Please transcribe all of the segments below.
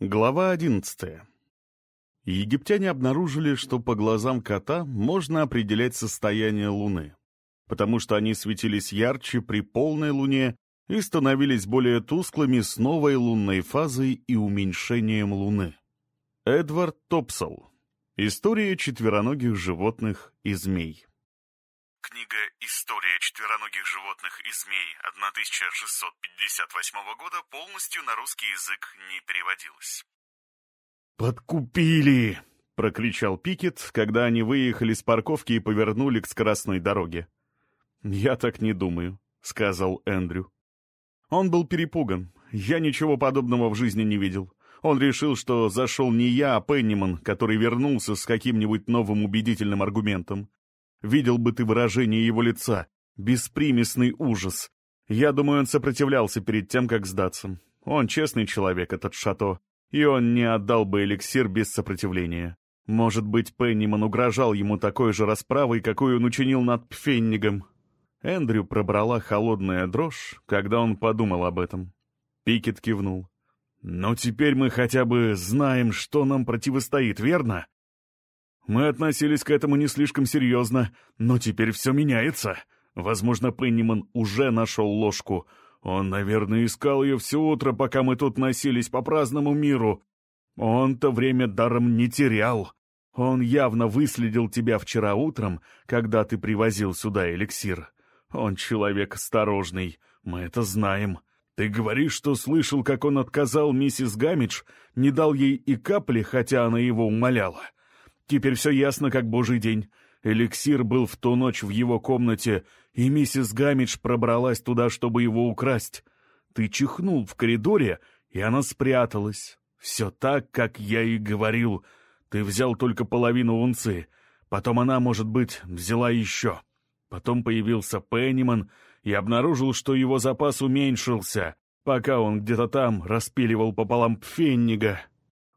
Глава 11. Египтяне обнаружили, что по глазам кота можно определять состояние Луны, потому что они светились ярче при полной Луне и становились более тусклыми с новой лунной фазой и уменьшением Луны. Эдвард Топсел. История четвероногих животных и змей. Книга «История четвероногих животных и змей» 1658 года полностью на русский язык не переводилась. «Подкупили!» — прокричал Пикет, когда они выехали с парковки и повернули к скоростной дороге. «Я так не думаю», — сказал Эндрю. Он был перепуган. Я ничего подобного в жизни не видел. Он решил, что зашел не я, а Пенниман, который вернулся с каким-нибудь новым убедительным аргументом. Видел бы ты выражение его лица. Беспримесный ужас. Я думаю, он сопротивлялся перед тем, как сдаться. Он честный человек, этот Шато, и он не отдал бы эликсир без сопротивления. Может быть, Пенниман угрожал ему такой же расправой, какую он учинил над Пфеннигом. Эндрю пробрала холодная дрожь, когда он подумал об этом. Пикет кивнул. «Но теперь мы хотя бы знаем, что нам противостоит, верно? Мы относились к этому не слишком серьезно, но теперь все меняется. Возможно, Пенниман уже нашел ложку. Он, наверное, искал ее все утро, пока мы тут носились по праздному миру. Он-то время даром не терял. Он явно выследил тебя вчера утром, когда ты привозил сюда эликсир. Он человек осторожный, мы это знаем. Ты говоришь, что слышал, как он отказал миссис Гамидж, не дал ей и капли, хотя она его умоляла. Теперь все ясно, как божий день. Эликсир был в ту ночь в его комнате, и миссис Гамидж пробралась туда, чтобы его украсть. Ты чихнул в коридоре, и она спряталась. Все так, как я и говорил. Ты взял только половину унции. Потом она, может быть, взяла еще. Потом появился Пенниман и обнаружил, что его запас уменьшился, пока он где-то там распиливал пополам пфеннига.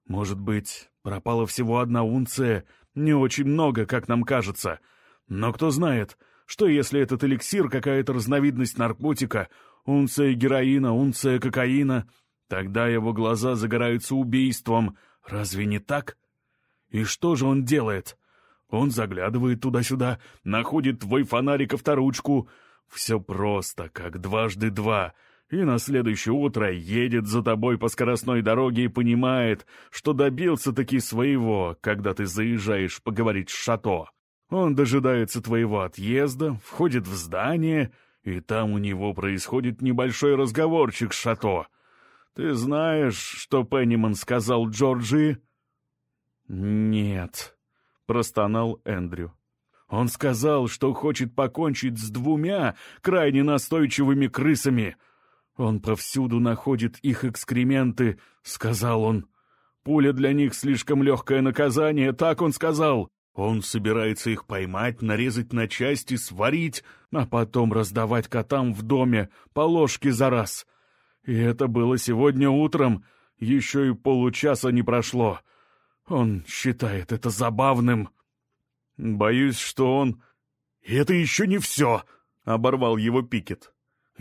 Может быть, пропала всего одна унция, не очень много, как нам кажется. Но кто знает, что если этот эликсир какая-то разновидность наркотика, унция героина, унция кокаина, тогда его глаза загораются убийством. Разве не так? И что же он делает? Он заглядывает туда-сюда, находит твой фонарик авторучку. Все просто, как дважды два — и на следующее утро едет за тобой по скоростной дороге и понимает, что добился-таки своего, когда ты заезжаешь поговорить с Шато. Он дожидается твоего отъезда, входит в здание, и там у него происходит небольшой разговорчик с Шато. Ты знаешь, что Пенниман сказал Джорджи? «Нет», — простонал Эндрю. «Он сказал, что хочет покончить с двумя крайне настойчивыми крысами — «Он повсюду находит их экскременты», — сказал он. «Пуля для них слишком легкое наказание, так он сказал. Он собирается их поймать, нарезать на части, сварить, а потом раздавать котам в доме по ложке за раз. И это было сегодня утром, еще и получаса не прошло. Он считает это забавным. Боюсь, что он... «Это еще не все!» — оборвал его Пикет.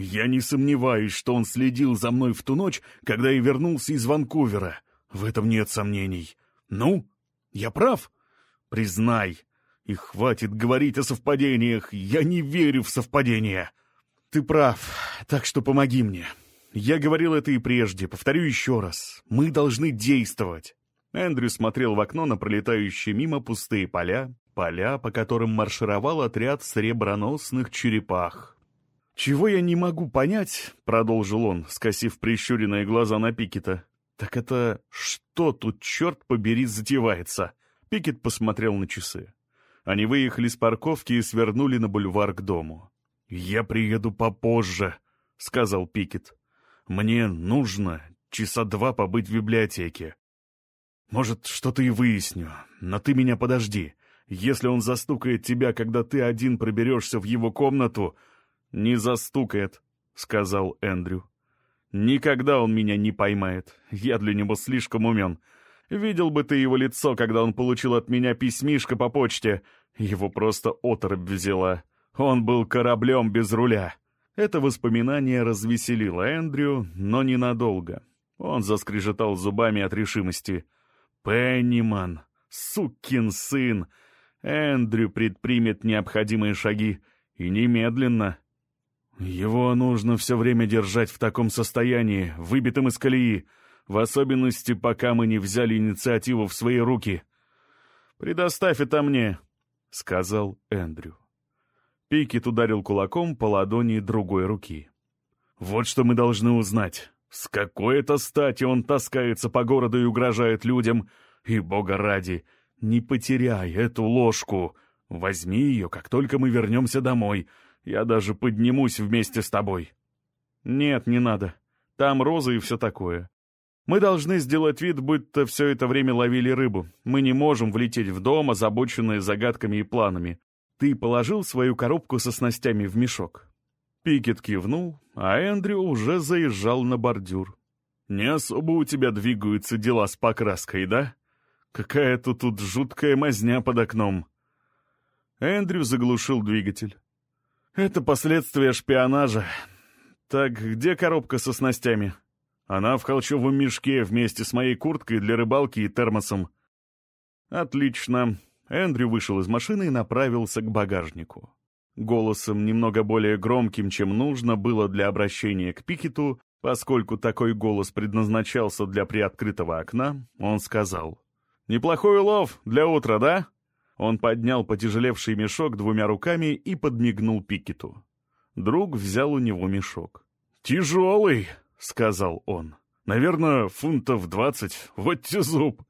Я не сомневаюсь, что он следил за мной в ту ночь, когда я вернулся из Ванкувера. В этом нет сомнений. Ну, я прав? Признай. И хватит говорить о совпадениях. Я не верю в совпадения. Ты прав, так что помоги мне. Я говорил это и прежде, повторю еще раз. Мы должны действовать. Эндрю смотрел в окно на пролетающие мимо пустые поля, поля, по которым маршировал отряд среброносных черепах. «Чего я не могу понять», — продолжил он, скосив прищуренные глаза на Пикета, «так это что тут, черт побери, затевается?» Пикет посмотрел на часы. Они выехали с парковки и свернули на бульвар к дому. «Я приеду попозже», — сказал Пикет. «Мне нужно часа два побыть в библиотеке. Может, что-то и выясню, но ты меня подожди. Если он застукает тебя, когда ты один проберешься в его комнату, «Не застукает», — сказал Эндрю. «Никогда он меня не поймает. Я для него слишком умен. Видел бы ты его лицо, когда он получил от меня письмишко по почте. Его просто оторопь взяла. Он был кораблем без руля». Это воспоминание развеселило Эндрю, но ненадолго. Он заскрежетал зубами от решимости. «Пенниман! Сукин сын! Эндрю предпримет необходимые шаги. И немедленно!» «Его нужно все время держать в таком состоянии, выбитым из колеи, в особенности, пока мы не взяли инициативу в свои руки. Предоставь это мне», — сказал Эндрю. Пикет ударил кулаком по ладони другой руки. «Вот что мы должны узнать. С какой это стати он таскается по городу и угрожает людям? И, бога ради, не потеряй эту ложку. Возьми ее, как только мы вернемся домой. Я даже поднимусь вместе с тобой». «Нет, не надо. Там розы и все такое. Мы должны сделать вид, будто все это время ловили рыбу. Мы не можем влететь в дом, озабоченные загадками и планами. Ты положил свою коробку со снастями в мешок?» Пикет кивнул, а Эндрю уже заезжал на бордюр. «Не особо у тебя двигаются дела с покраской, да? Какая-то тут жуткая мазня под окном». Эндрю заглушил двигатель. «Это последствия шпионажа. Так где коробка со снастями?» «Она в холчевом мешке вместе с моей курткой для рыбалки и термосом». «Отлично». Эндрю вышел из машины и направился к багажнику. Голосом немного более громким, чем нужно было для обращения к Пикету, поскольку такой голос предназначался для приоткрытого окна, он сказал. «Неплохой улов для утра, да?» Он поднял потяжелевший мешок двумя руками и подмигнул Пикету. Друг взял у него мешок. «Тяжелый», — сказал он. «Наверное, фунтов двадцать. Вот те зуб».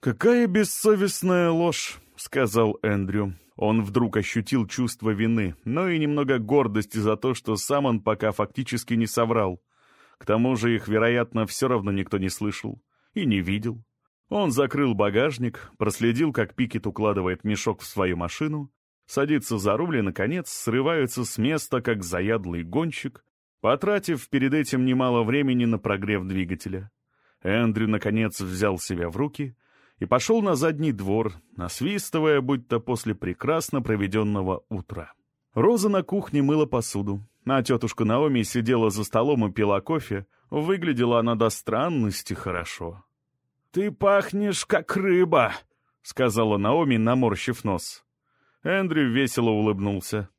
«Какая бессовестная ложь», — сказал Эндрю. Он вдруг ощутил чувство вины, но и немного гордости за то, что сам он пока фактически не соврал. К тому же их, вероятно, все равно никто не слышал и не видел. Он закрыл багажник, проследил, как Пикет укладывает мешок в свою машину, садится за руль и, наконец, срывается с места, как заядлый гонщик, потратив перед этим немало времени на прогрев двигателя. Эндрю, наконец, взял себя в руки и пошел на задний двор, насвистывая, будто после прекрасно проведенного утра. Роза на кухне мыла посуду, а тетушка Наоми сидела за столом и пила кофе. Выглядела она до странности хорошо. «Ты пахнешь, как рыба», — сказала Наоми, наморщив нос. Эндрю весело улыбнулся.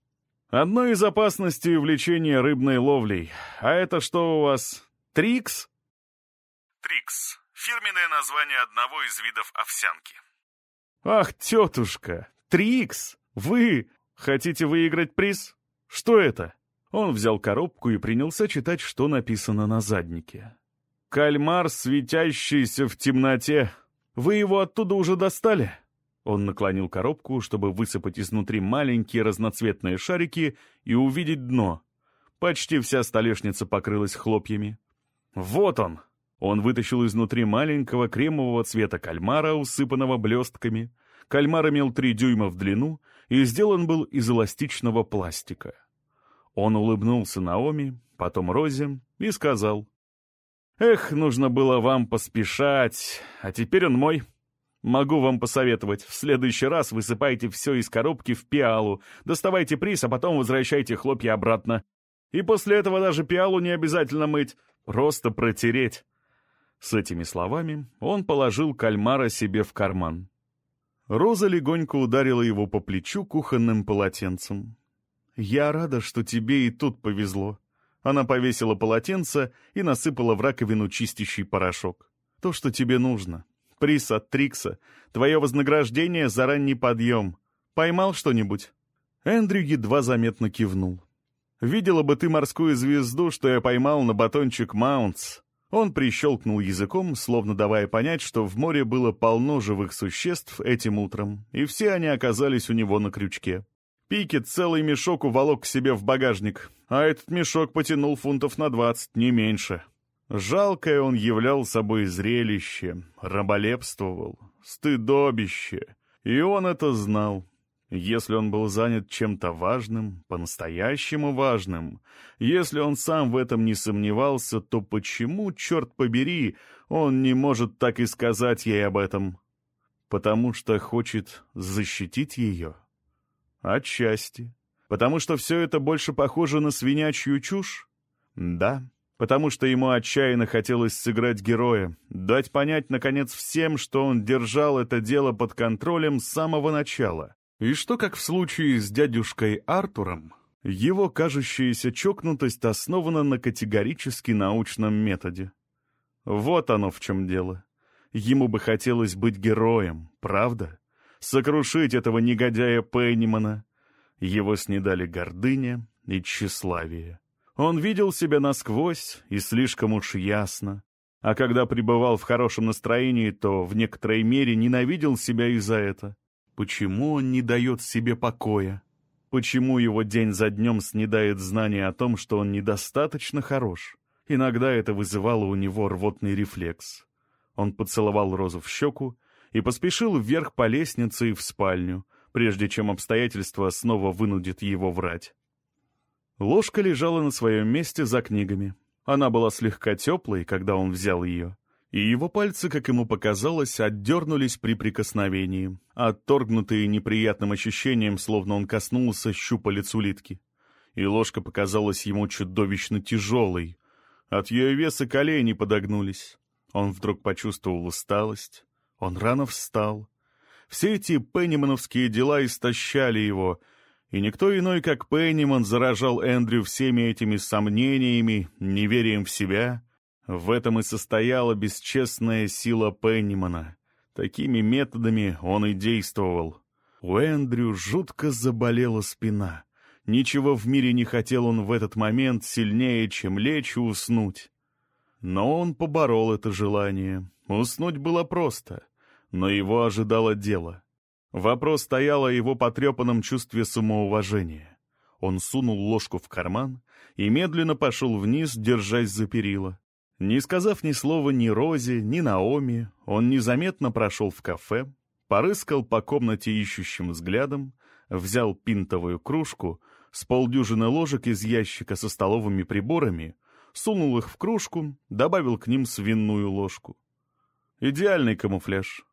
«Одно из опасностей увлечения рыбной ловлей. А это что у вас, Трикс?» Трикс — фирменное название одного из видов овсянки. «Ах, тетушка! Трикс! Вы хотите выиграть приз? Что это?» Он взял коробку и принялся читать, что написано на заднике. «Кальмар, светящийся в темноте. Вы его оттуда уже достали?» Он наклонил коробку, чтобы высыпать изнутри маленькие разноцветные шарики и увидеть дно. Почти вся столешница покрылась хлопьями. «Вот он!» Он вытащил изнутри маленького кремового цвета кальмара, усыпанного блестками. Кальмар имел три дюйма в длину и сделан был из эластичного пластика. Он улыбнулся Наоми, потом Розе и сказал, «Эх, нужно было вам поспешать, а теперь он мой. Могу вам посоветовать, в следующий раз высыпайте все из коробки в пиалу, доставайте приз, а потом возвращайте хлопья обратно. И после этого даже пиалу не обязательно мыть, просто протереть». С этими словами он положил кальмара себе в карман. Роза легонько ударила его по плечу кухонным полотенцем. «Я рада, что тебе и тут повезло». Она повесила полотенце и насыпала в раковину чистящий порошок. «То, что тебе нужно. Приз от Трикса. Твое вознаграждение за ранний подъем. Поймал что-нибудь?» Эндрю едва заметно кивнул. «Видела бы ты морскую звезду, что я поймал на батончик Маунтс. Он прищелкнул языком, словно давая понять, что в море было полно живых существ этим утром, и все они оказались у него на крючке. Пикет целый мешок уволок к себе в багажник, а этот мешок потянул фунтов на двадцать, не меньше. Жалкое он являл собой зрелище, раболепствовал, стыдобище, и он это знал. Если он был занят чем-то важным, по-настоящему важным, если он сам в этом не сомневался, то почему, черт побери, он не может так и сказать ей об этом? Потому что хочет защитить ее? Отчасти. Потому что все это больше похоже на свинячью чушь? Да, потому что ему отчаянно хотелось сыграть героя, дать понять, наконец, всем, что он держал это дело под контролем с самого начала, и что, как в случае с дядюшкой Артуром, его кажущаяся чокнутость основана на категорически научном методе. Вот оно в чем дело. Ему бы хотелось быть героем, правда? Сокрушить этого негодяя Пеннимана. Его снедали гордыня и тщеславие. Он видел себя насквозь и слишком уж ясно. А когда пребывал в хорошем настроении, то в некоторой мере ненавидел себя и за это. Почему он не дает себе покоя? Почему его день за днем снедает знание о том, что он недостаточно хорош? Иногда это вызывало у него рвотный рефлекс. Он поцеловал Розу в щеку и поспешил вверх по лестнице и в спальню, прежде чем обстоятельства снова вынудит его врать. Ложка лежала на своем месте за книгами. Она была слегка теплой, когда он взял ее, и его пальцы, как ему показалось, отдернулись при прикосновении, отторгнутые неприятным ощущением, словно он коснулся щупалец улитки. И ложка показалась ему чудовищно тяжелой. От ее веса колени подогнулись. Он вдруг почувствовал усталость. Он рано встал. Все эти пеннимановские дела истощали его — и никто иной, как Пенниман, заражал Эндрю всеми этими сомнениями, неверием в себя. В этом и состояла бесчестная сила Пеннимана. Такими методами он и действовал. У Эндрю жутко заболела спина. Ничего в мире не хотел он в этот момент сильнее, чем лечь и уснуть. Но он поборол это желание. Уснуть было просто, но его ожидало дело — Вопрос стоял о его потрепанном чувстве самоуважения. Он сунул ложку в карман и медленно пошел вниз, держась за перила. Не сказав ни слова ни Розе, ни Наоми, он незаметно прошел в кафе, порыскал по комнате ищущим взглядом, взял пинтовую кружку, с полдюжины ложек из ящика со столовыми приборами, сунул их в кружку, добавил к ним свиную ложку. Идеальный камуфляж.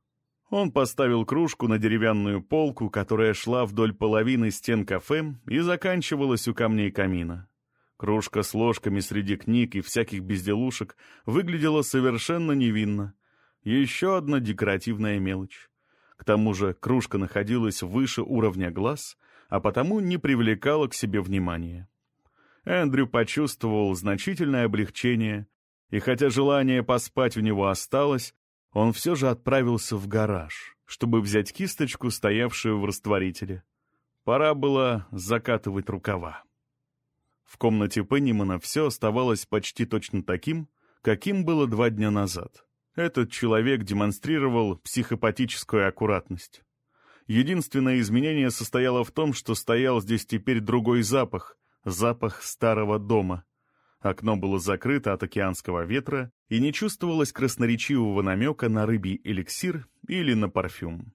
Он поставил кружку на деревянную полку, которая шла вдоль половины стен кафе и заканчивалась у камней камина. Кружка с ложками среди книг и всяких безделушек выглядела совершенно невинно. Еще одна декоративная мелочь. К тому же кружка находилась выше уровня глаз, а потому не привлекала к себе внимания. Эндрю почувствовал значительное облегчение, и хотя желание поспать у него осталось, он все же отправился в гараж, чтобы взять кисточку, стоявшую в растворителе. Пора было закатывать рукава. В комнате Пеннимана все оставалось почти точно таким, каким было два дня назад. Этот человек демонстрировал психопатическую аккуратность. Единственное изменение состояло в том, что стоял здесь теперь другой запах, запах старого дома — Окно было закрыто от океанского ветра, и не чувствовалось красноречивого намека на рыбий эликсир или на парфюм.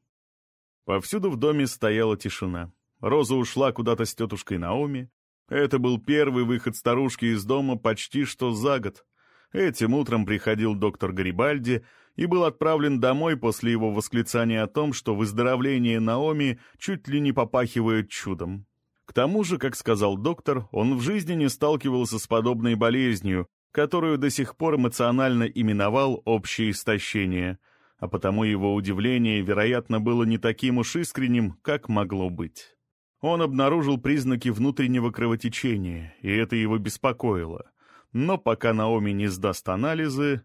Повсюду в доме стояла тишина. Роза ушла куда-то с тетушкой Наоми. Это был первый выход старушки из дома почти что за год. Этим утром приходил доктор Гарибальди и был отправлен домой после его восклицания о том, что выздоровление Наоми чуть ли не попахивает чудом. К тому же, как сказал доктор, он в жизни не сталкивался с подобной болезнью, которую до сих пор эмоционально именовал общее истощение, а потому его удивление, вероятно, было не таким уж искренним, как могло быть. Он обнаружил признаки внутреннего кровотечения, и это его беспокоило. Но пока Наоми не сдаст анализы...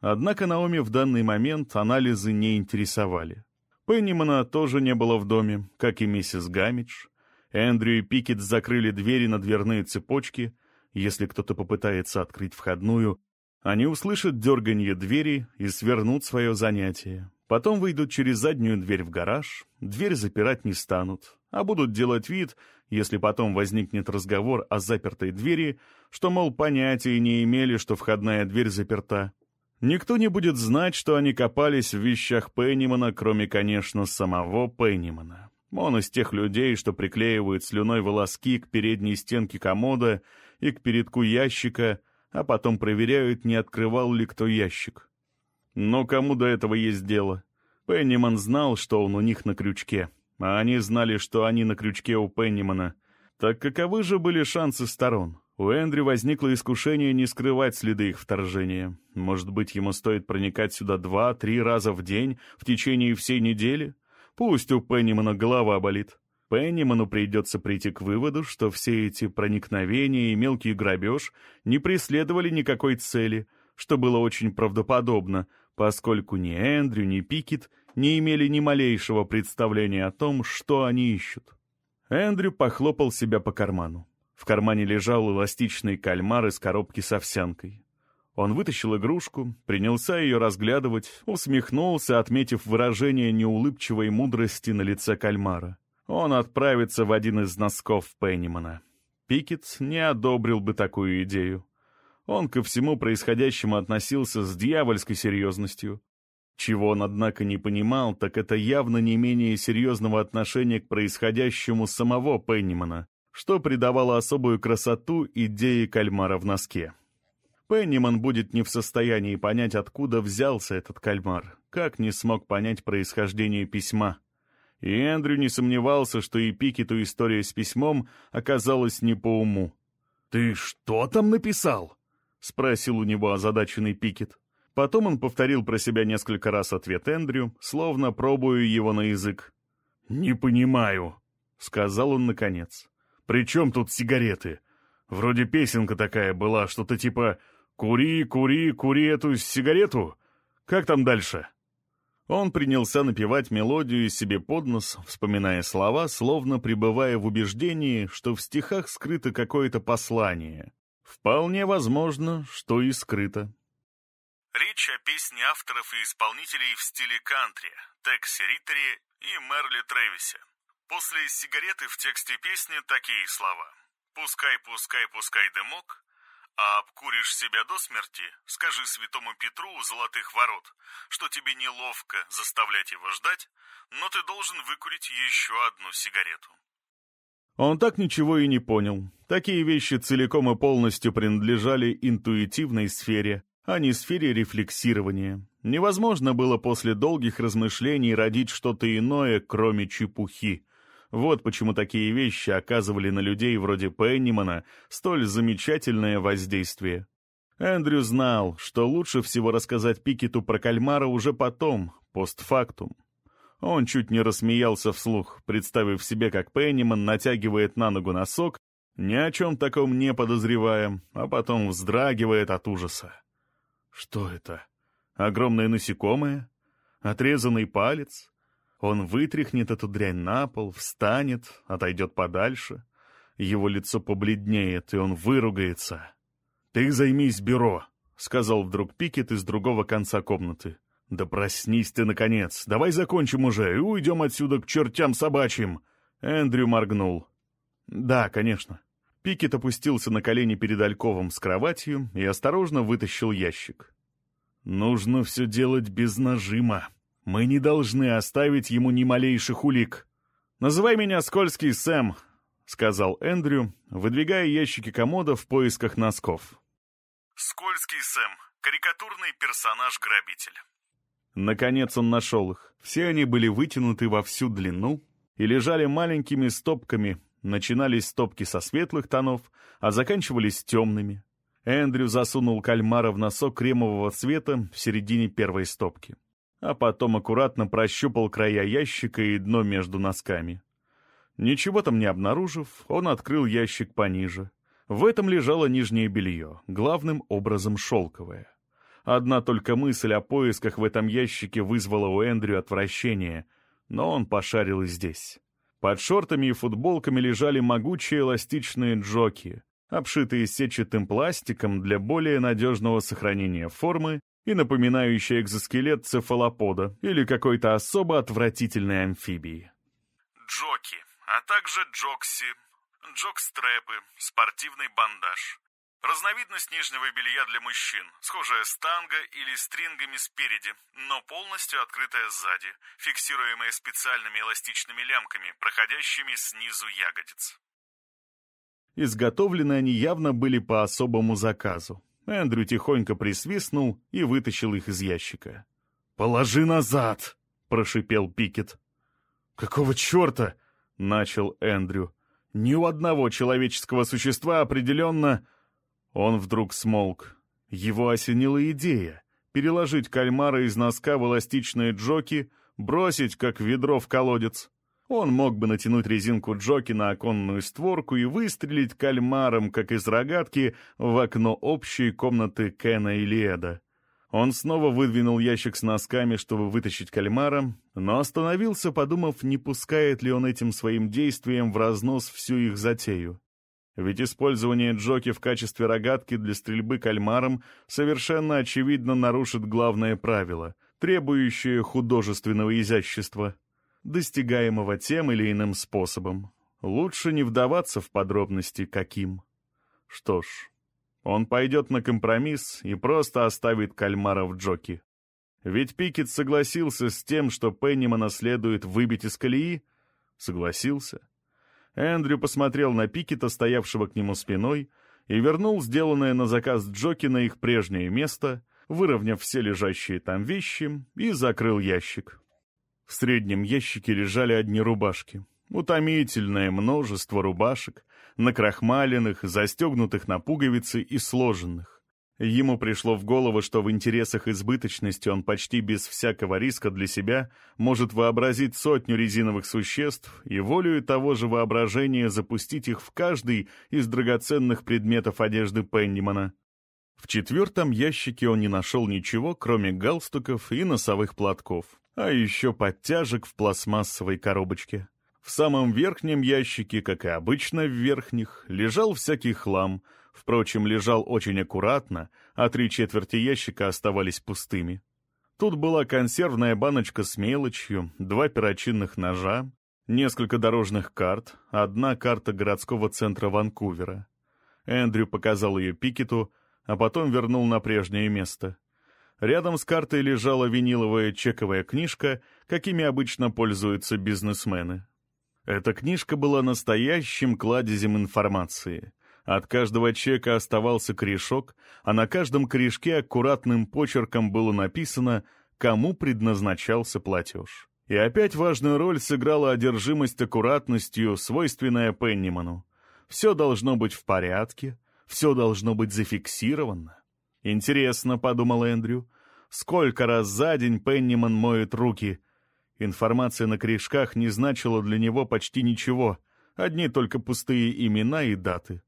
Однако Наоми в данный момент анализы не интересовали. Пеннимана тоже не было в доме, как и миссис Гамидж. Эндрю и Пикет закрыли двери на дверные цепочки. Если кто-то попытается открыть входную, они услышат дерганье двери и свернут свое занятие. Потом выйдут через заднюю дверь в гараж, дверь запирать не станут, а будут делать вид, если потом возникнет разговор о запертой двери, что, мол, понятия не имели, что входная дверь заперта. Никто не будет знать, что они копались в вещах Пеннимана, кроме, конечно, самого Пеннимана. Он из тех людей, что приклеивают слюной волоски к передней стенке комода и к передку ящика, а потом проверяют, не открывал ли кто ящик. Но кому до этого есть дело? Пенниман знал, что он у них на крючке, а они знали, что они на крючке у Пеннимана. Так каковы же были шансы сторон? У Эндрю возникло искушение не скрывать следы их вторжения. Может быть, ему стоит проникать сюда два-три раза в день в течение всей недели? Пусть у Пеннимана голова болит. Пенниману придется прийти к выводу, что все эти проникновения и мелкий грабеж не преследовали никакой цели, что было очень правдоподобно, поскольку ни Эндрю, ни Пикет не имели ни малейшего представления о том, что они ищут. Эндрю похлопал себя по карману. В кармане лежал эластичный кальмар из коробки с овсянкой. Он вытащил игрушку, принялся ее разглядывать, усмехнулся, отметив выражение неулыбчивой мудрости на лице кальмара. Он отправится в один из носков Пеннимана. Пикет не одобрил бы такую идею. Он ко всему происходящему относился с дьявольской серьезностью. Чего он, однако, не понимал, так это явно не менее серьезного отношения к происходящему самого Пеннимана, что придавало особую красоту идее кальмара в носке. Пенниман будет не в состоянии понять, откуда взялся этот кальмар, как не смог понять происхождение письма. И Эндрю не сомневался, что и Пикету история с письмом оказалась не по уму. «Ты что там написал?» — спросил у него озадаченный Пикет. Потом он повторил про себя несколько раз ответ Эндрю, словно пробуя его на язык. «Не понимаю», — сказал он наконец. «При чем тут сигареты? Вроде песенка такая была, что-то типа «Кури, кури, кури эту сигарету». Как там дальше?» Он принялся напевать мелодию себе под нос, вспоминая слова, словно пребывая в убеждении, что в стихах скрыто какое-то послание. Вполне возможно, что и скрыто. Речь о песне авторов и исполнителей в стиле кантри, Текси Риттери и Мерли Трэвисе. После сигареты в тексте песни такие слова. «Пускай, пускай, пускай дымок, а обкуришь себя до смерти, скажи святому Петру у золотых ворот, что тебе неловко заставлять его ждать, но ты должен выкурить еще одну сигарету». Он так ничего и не понял. Такие вещи целиком и полностью принадлежали интуитивной сфере, а не сфере рефлексирования. Невозможно было после долгих размышлений родить что-то иное, кроме чепухи. Вот почему такие вещи оказывали на людей вроде Пеннимана столь замечательное воздействие. Эндрю знал, что лучше всего рассказать Пикету про кальмара уже потом, постфактум. Он чуть не рассмеялся вслух, представив себе, как Пенниман натягивает на ногу носок, ни о чем таком не подозревая, а потом вздрагивает от ужаса. Что это? Огромное насекомое? Отрезанный палец? Он вытряхнет эту дрянь на пол, встанет, отойдет подальше. Его лицо побледнеет, и он выругается. «Ты займись бюро», — сказал вдруг Пикет из другого конца комнаты. «Да проснись ты, наконец! Давай закончим уже и уйдем отсюда к чертям собачьим!» Эндрю моргнул. «Да, конечно». Пикет опустился на колени перед Альковым с кроватью и осторожно вытащил ящик. «Нужно все делать без нажима. Мы не должны оставить ему ни малейших улик. Называй меня Скользкий Сэм», — сказал Эндрю, выдвигая ящики комода в поисках носков. Скользкий Сэм. Карикатурный персонаж-грабитель. Наконец он нашел их. Все они были вытянуты во всю длину и лежали маленькими стопками, Начинались стопки со светлых тонов, а заканчивались темными. Эндрю засунул кальмара в носок кремового цвета в середине первой стопки, а потом аккуратно прощупал края ящика и дно между носками. Ничего там не обнаружив, он открыл ящик пониже. В этом лежало нижнее белье, главным образом шелковое. Одна только мысль о поисках в этом ящике вызвала у Эндрю отвращение, но он пошарил и здесь. Под шортами и футболками лежали могучие эластичные джоки, обшитые сетчатым пластиком для более надежного сохранения формы и напоминающие экзоскелет цефалопода или какой-то особо отвратительной амфибии. Джоки, а также джокси, джокстрэпы, спортивный бандаж. Разновидность нижнего белья для мужчин, схожая с танго или стрингами спереди, но полностью открытая сзади, фиксируемая специальными эластичными лямками, проходящими снизу ягодиц. Изготовлены они явно были по особому заказу. Эндрю тихонько присвистнул и вытащил их из ящика. «Положи назад!» — прошипел Пикет. «Какого черта?» — начал Эндрю. Ни у одного человеческого существа определенно... Он вдруг смолк. Его осенила идея — переложить кальмара из носка в эластичные джоки, бросить, как ведро в колодец. Он мог бы натянуть резинку джоки на оконную створку и выстрелить кальмаром, как из рогатки, в окно общей комнаты Кена и Леда. Он снова выдвинул ящик с носками, чтобы вытащить кальмара, но остановился, подумав, не пускает ли он этим своим действием в разнос всю их затею. Ведь использование джоки в качестве рогатки для стрельбы кальмаром совершенно очевидно нарушит главное правило, требующее художественного изящества, достигаемого тем или иным способом. Лучше не вдаваться в подробности, каким. Что ж, он пойдет на компромисс и просто оставит кальмара в джоки. Ведь Пикет согласился с тем, что Пеннимана следует выбить из колеи. Согласился. Эндрю посмотрел на Пикета, стоявшего к нему спиной, и вернул сделанное на заказ Джоки на их прежнее место, выровняв все лежащие там вещи, и закрыл ящик. В среднем ящике лежали одни рубашки. Утомительное множество рубашек, накрахмаленных, застегнутых на пуговицы и сложенных. Ему пришло в голову, что в интересах избыточности он почти без всякого риска для себя может вообразить сотню резиновых существ и волею того же воображения запустить их в каждый из драгоценных предметов одежды Пеннимана. В четвертом ящике он не нашел ничего, кроме галстуков и носовых платков, а еще подтяжек в пластмассовой коробочке. В самом верхнем ящике, как и обычно в верхних, лежал всякий хлам — Впрочем, лежал очень аккуратно, а три четверти ящика оставались пустыми. Тут была консервная баночка с мелочью, два перочинных ножа, несколько дорожных карт, одна карта городского центра Ванкувера. Эндрю показал ее Пикету, а потом вернул на прежнее место. Рядом с картой лежала виниловая чековая книжка, какими обычно пользуются бизнесмены. Эта книжка была настоящим кладезем информации — от каждого чека оставался корешок, а на каждом корешке аккуратным почерком было написано, кому предназначался платеж. И опять важную роль сыграла одержимость аккуратностью, свойственная Пенниману. Все должно быть в порядке, все должно быть зафиксировано. «Интересно», — подумал Эндрю, — «сколько раз за день Пенниман моет руки?» Информация на корешках не значила для него почти ничего, одни только пустые имена и даты.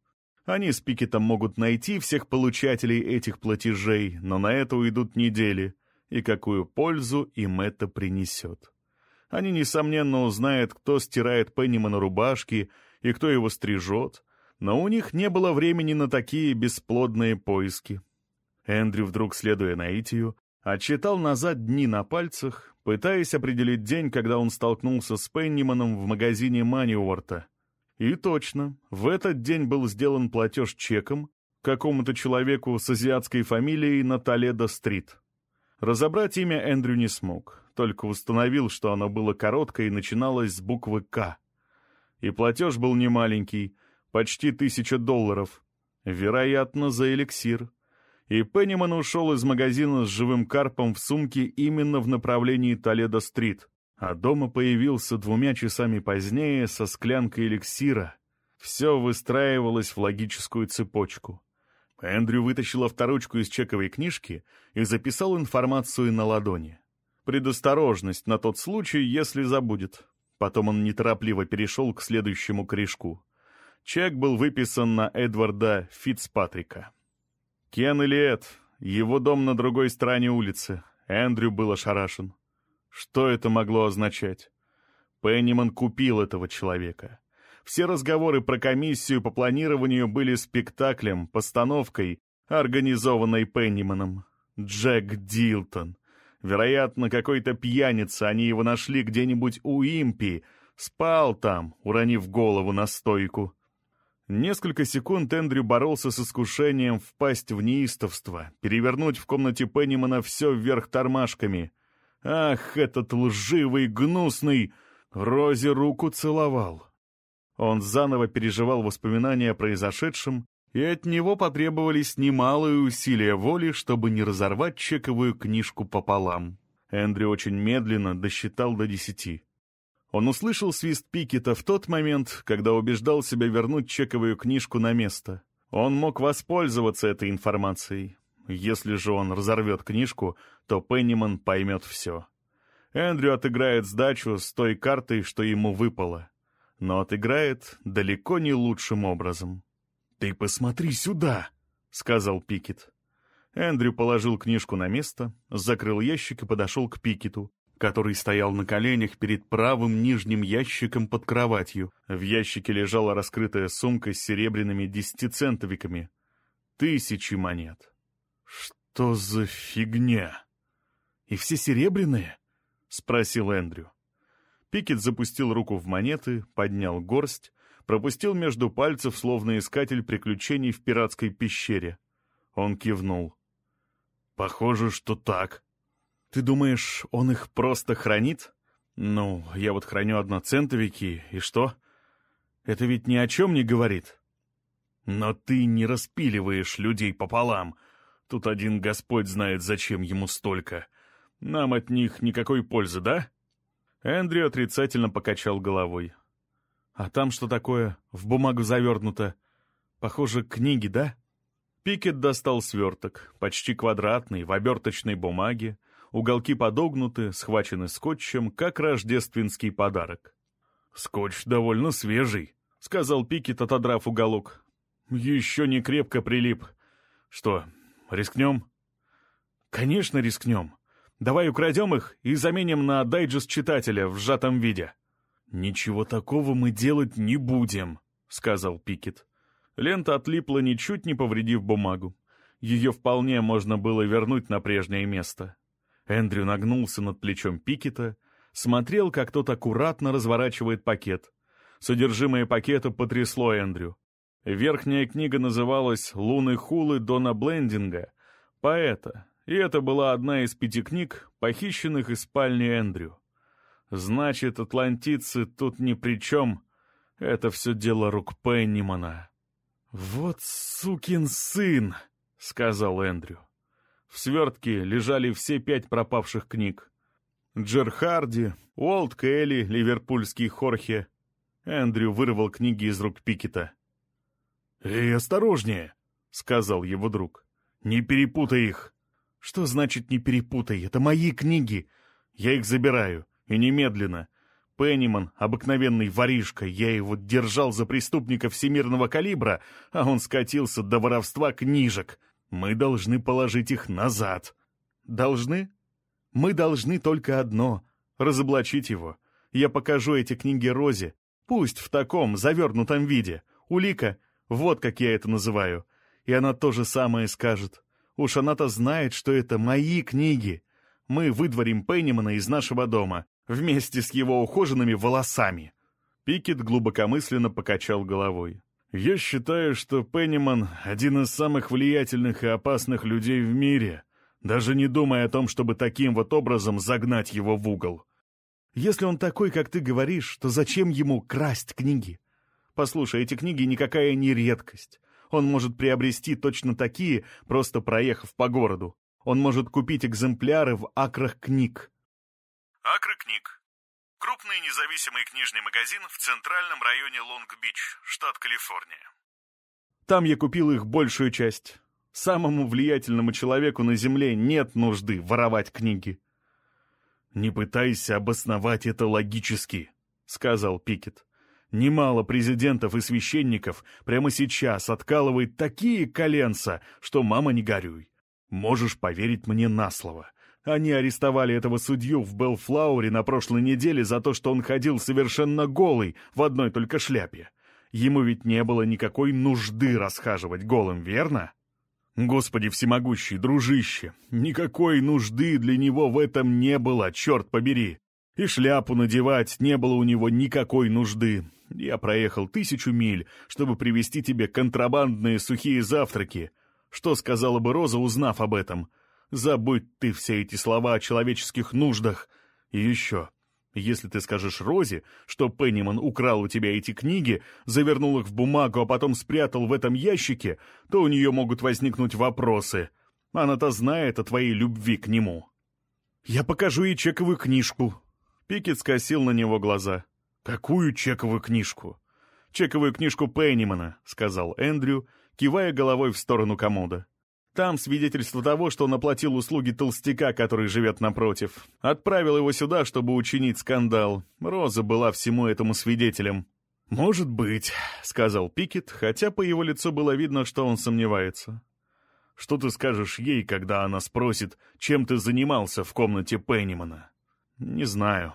Они с Пикетом могут найти всех получателей этих платежей, но на это уйдут недели. И какую пользу им это принесет? Они, несомненно, узнают, кто стирает Пеннимана рубашки и кто его стрижет, но у них не было времени на такие бесплодные поиски. Эндрю, вдруг следуя наитию, отчитал назад дни на пальцах, пытаясь определить день, когда он столкнулся с Пенниманом в магазине Маниуорта — и точно, в этот день был сделан платеж чеком какому-то человеку с азиатской фамилией на Толедо-стрит. Разобрать имя Эндрю не смог, только установил, что оно было короткое и начиналось с буквы «К». И платеж был немаленький, почти тысяча долларов, вероятно, за эликсир. И Пенниман ушел из магазина с живым карпом в сумке именно в направлении Толедо-стрит — а дома появился двумя часами позднее со склянкой эликсира. Все выстраивалось в логическую цепочку. Эндрю вытащил авторучку из чековой книжки и записал информацию на ладони. Предосторожность на тот случай, если забудет. Потом он неторопливо перешел к следующему корешку. Чек был выписан на Эдварда Фицпатрика. Кен Эд, его дом на другой стороне улицы. Эндрю был ошарашен. Что это могло означать? Пенниман купил этого человека. Все разговоры про комиссию по планированию были спектаклем, постановкой, организованной Пенниманом. Джек Дилтон. Вероятно, какой-то пьяница, они его нашли где-нибудь у Импи. Спал там, уронив голову на стойку. Несколько секунд Эндрю боролся с искушением впасть в неистовство, перевернуть в комнате Пеннимана все вверх тормашками — Ах, этот лживый, гнусный! Рози руку целовал. Он заново переживал воспоминания о произошедшем, и от него потребовались немалые усилия воли, чтобы не разорвать чековую книжку пополам. Эндрю очень медленно досчитал до десяти. Он услышал свист Пикета в тот момент, когда убеждал себя вернуть чековую книжку на место. Он мог воспользоваться этой информацией. Если же он разорвет книжку, то Пенниман поймет все. Эндрю отыграет сдачу с той картой, что ему выпало. Но отыграет далеко не лучшим образом. «Ты посмотри сюда!» — сказал Пикет. Эндрю положил книжку на место, закрыл ящик и подошел к Пикету, который стоял на коленях перед правым нижним ящиком под кроватью. В ящике лежала раскрытая сумка с серебряными десятицентовиками. Тысячи монет. «Что за фигня?» «И все серебряные?» — спросил Эндрю. Пикет запустил руку в монеты, поднял горсть, пропустил между пальцев, словно искатель приключений в пиратской пещере. Он кивнул. «Похоже, что так», ты думаешь, он их просто хранит? Ну, я вот храню одноцентовики, и что? Это ведь ни о чем не говорит. Но ты не распиливаешь людей пополам. Тут один Господь знает, зачем ему столько. Нам от них никакой пользы, да? Эндрю отрицательно покачал головой. А там что такое? В бумагу завернуто. Похоже, книги, да? Пикет достал сверток, почти квадратный, в оберточной бумаге, Уголки подогнуты, схвачены скотчем, как рождественский подарок. «Скотч довольно свежий», — сказал Пикет, отодрав уголок. «Еще не крепко прилип. Что, рискнем?» «Конечно, рискнем. Давай украдем их и заменим на дайджест читателя в сжатом виде». «Ничего такого мы делать не будем», — сказал Пикет. Лента отлипла, ничуть не повредив бумагу. Ее вполне можно было вернуть на прежнее место. Эндрю нагнулся над плечом Пикета, смотрел, как тот аккуратно разворачивает пакет. Содержимое пакета потрясло Эндрю. Верхняя книга называлась «Луны Хулы Дона Блендинга», поэта, и это была одна из пяти книг, похищенных из спальни Эндрю. Значит, атлантицы тут ни при чем. Это все дело рук Пеннимана. «Вот сукин сын!» — сказал Эндрю. В свертке лежали все пять пропавших книг. Джер Харди, Уолт Келли, ливерпульский Хорхе. Эндрю вырвал книги из рук Пикета. «Эй, осторожнее!» — сказал его друг. «Не перепутай их!» «Что значит «не перепутай»? Это мои книги! Я их забираю, и немедленно. Пенниман — обыкновенный воришка, я его держал за преступника всемирного калибра, а он скатился до воровства книжек. Мы должны положить их назад. Должны? Мы должны только одно — разоблачить его. Я покажу эти книги Розе, пусть в таком завернутом виде. Улика, вот как я это называю. И она то же самое скажет. Уж она-то знает, что это мои книги. Мы выдворим Пеннимана из нашего дома, вместе с его ухоженными волосами. Пикет глубокомысленно покачал головой. Я считаю, что Пенниман — один из самых влиятельных и опасных людей в мире, даже не думая о том, чтобы таким вот образом загнать его в угол. Если он такой, как ты говоришь, то зачем ему красть книги? Послушай, эти книги никакая не редкость. Он может приобрести точно такие, просто проехав по городу. Он может купить экземпляры в акрах книг. Акры книг Крупный независимый книжный магазин в центральном районе Лонг-Бич, штат Калифорния. Там я купил их большую часть. Самому влиятельному человеку на Земле нет нужды воровать книги. «Не пытайся обосновать это логически», — сказал Пикет. «Немало президентов и священников прямо сейчас откалывает такие коленца, что мама не горюй. Можешь поверить мне на слово. Они арестовали этого судью в Белфлауре на прошлой неделе за то, что он ходил совершенно голый, в одной только шляпе. Ему ведь не было никакой нужды расхаживать голым, верно? Господи всемогущий, дружище, никакой нужды для него в этом не было, черт побери. И шляпу надевать не было у него никакой нужды. Я проехал тысячу миль, чтобы привезти тебе контрабандные сухие завтраки. Что сказала бы Роза, узнав об этом? Забудь ты все эти слова о человеческих нуждах. И еще, если ты скажешь Розе, что Пенниман украл у тебя эти книги, завернул их в бумагу, а потом спрятал в этом ящике, то у нее могут возникнуть вопросы. Она-то знает о твоей любви к нему. Я покажу ей чековую книжку. Пикет скосил на него глаза. «Какую чековую книжку?» «Чековую книжку Пеннимана», — сказал Эндрю, кивая головой в сторону комода. «Там свидетельство того, что он оплатил услуги толстяка, который живет напротив. Отправил его сюда, чтобы учинить скандал. Роза была всему этому свидетелем». «Может быть», — сказал Пикет, хотя по его лицу было видно, что он сомневается. «Что ты скажешь ей, когда она спросит, чем ты занимался в комнате Пеннимана?» «Не знаю».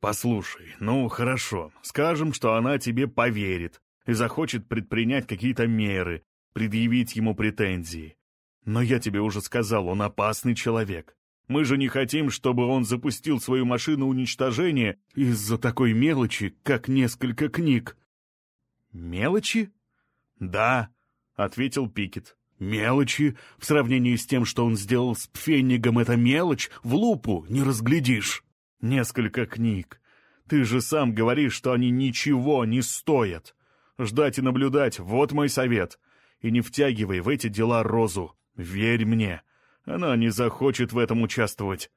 «Послушай, ну хорошо, скажем, что она тебе поверит и захочет предпринять какие-то меры, предъявить ему претензии. Но я тебе уже сказал, он опасный человек. Мы же не хотим, чтобы он запустил свою машину уничтожения из-за такой мелочи, как несколько книг». «Мелочи?» «Да», — ответил Пикет. «Мелочи. В сравнении с тем, что он сделал с Пфеннигом, это мелочь. В лупу не разглядишь. Несколько книг. Ты же сам говоришь, что они ничего не стоят. Ждать и наблюдать — вот мой совет. И не втягивай в эти дела Розу. Верь мне. Она не захочет в этом участвовать».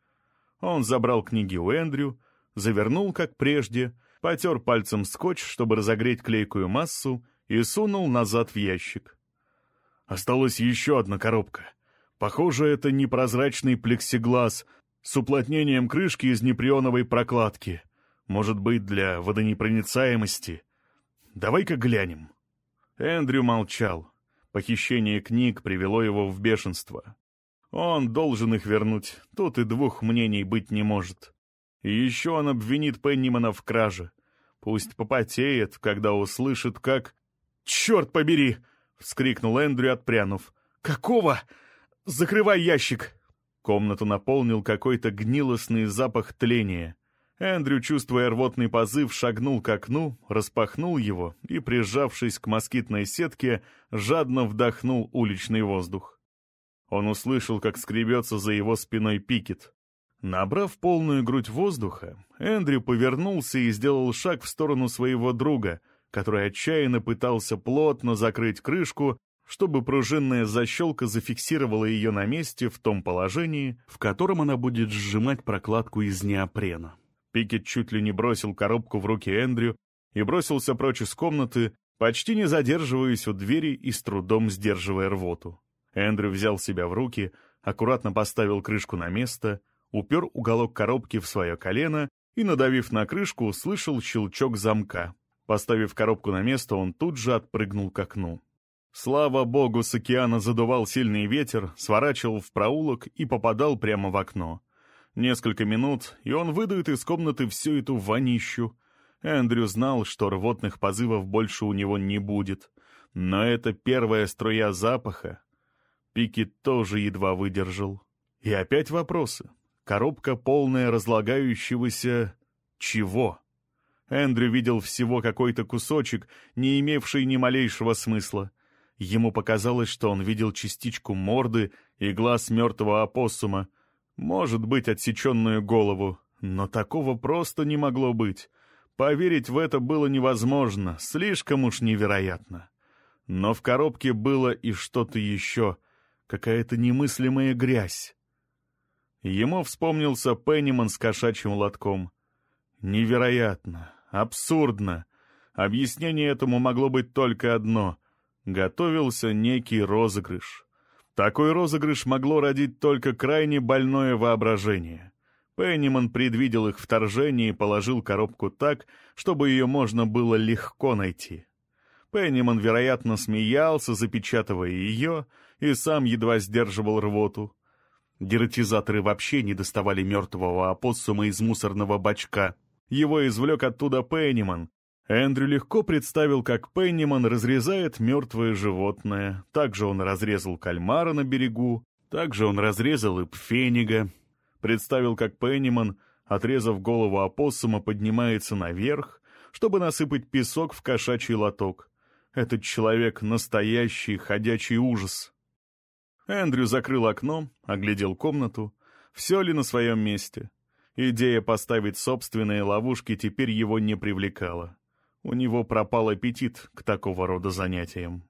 Он забрал книги у Эндрю, завернул, как прежде, потер пальцем скотч, чтобы разогреть клейкую массу, и сунул назад в ящик. Осталась еще одна коробка. Похоже, это непрозрачный плексиглаз с уплотнением крышки из неприоновой прокладки. Может быть, для водонепроницаемости. Давай-ка глянем. Эндрю молчал. Похищение книг привело его в бешенство. Он должен их вернуть, тут и двух мнений быть не может. И еще он обвинит Пеннимана в краже. Пусть попотеет, когда услышит, как... «Черт побери!» — вскрикнул Эндрю, отпрянув. «Какого? Закрывай ящик!» Комнату наполнил какой-то гнилостный запах тления. Эндрю, чувствуя рвотный позыв, шагнул к окну, распахнул его и, прижавшись к москитной сетке, жадно вдохнул уличный воздух. Он услышал, как скребется за его спиной пикет. Набрав полную грудь воздуха, Эндрю повернулся и сделал шаг в сторону своего друга, который отчаянно пытался плотно закрыть крышку, чтобы пружинная защелка зафиксировала ее на месте в том положении, в котором она будет сжимать прокладку из неопрена. Пикет чуть ли не бросил коробку в руки Эндрю и бросился прочь из комнаты, почти не задерживаясь у двери и с трудом сдерживая рвоту. Эндрю взял себя в руки, аккуратно поставил крышку на место, упер уголок коробки в свое колено и, надавив на крышку, услышал щелчок замка. Поставив коробку на место, он тут же отпрыгнул к окну. Слава богу, с океана задувал сильный ветер, сворачивал в проулок и попадал прямо в окно. Несколько минут, и он выдует из комнаты всю эту вонищу. Эндрю знал, что рвотных позывов больше у него не будет. Но это первая струя запаха, Пики тоже едва выдержал. И опять вопросы. Коробка полная разлагающегося... чего? Эндрю видел всего какой-то кусочек, не имевший ни малейшего смысла. Ему показалось, что он видел частичку морды и глаз мертвого опоссума, может быть, отсеченную голову, но такого просто не могло быть. Поверить в это было невозможно, слишком уж невероятно. Но в коробке было и что-то еще — какая-то немыслимая грязь. Ему вспомнился Пенниман с кошачьим лотком. Невероятно, абсурдно. Объяснение этому могло быть только одно. Готовился некий розыгрыш. Такой розыгрыш могло родить только крайне больное воображение. Пенниман предвидел их вторжение и положил коробку так, чтобы ее можно было легко найти. Пенниман, вероятно, смеялся, запечатывая ее, и сам едва сдерживал рвоту. Дератизаторы вообще не доставали мертвого опоссума из мусорного бачка. Его извлек оттуда Пенниман. Эндрю легко представил, как Пенниман разрезает мертвое животное. Также он разрезал кальмара на берегу. Также он разрезал и пфенига. Представил, как Пенниман, отрезав голову опоссума, поднимается наверх, чтобы насыпать песок в кошачий лоток. Этот человек — настоящий ходячий ужас. Эндрю закрыл окно, оглядел комнату. Все ли на своем месте? Идея поставить собственные ловушки теперь его не привлекала. У него пропал аппетит к такого рода занятиям.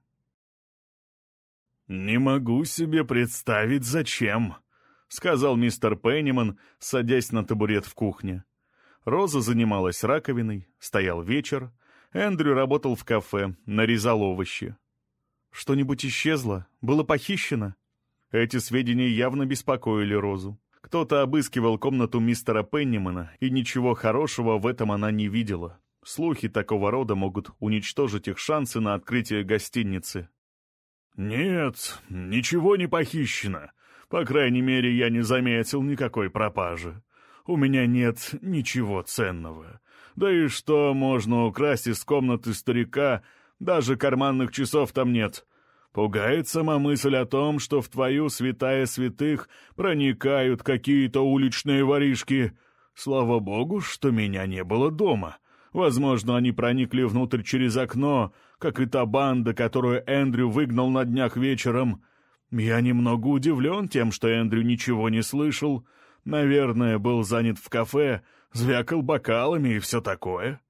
«Не могу себе представить, зачем», — сказал мистер Пенниман, садясь на табурет в кухне. Роза занималась раковиной, стоял вечер. Эндрю работал в кафе, нарезал овощи. Что-нибудь исчезло? Было похищено? Эти сведения явно беспокоили Розу. Кто-то обыскивал комнату мистера Пеннимана, и ничего хорошего в этом она не видела. Слухи такого рода могут уничтожить их шансы на открытие гостиницы. «Нет, ничего не похищено. По крайней мере, я не заметил никакой пропажи. У меня нет ничего ценного. Да и что можно украсть из комнаты старика, даже карманных часов там нет. Пугает сама мысль о том, что в твою святая святых проникают какие-то уличные воришки. Слава богу, что меня не было дома. Возможно, они проникли внутрь через окно, как и та банда, которую Эндрю выгнал на днях вечером. Я немного удивлен тем, что Эндрю ничего не слышал. Наверное, был занят в кафе, звякал бокалами и все такое.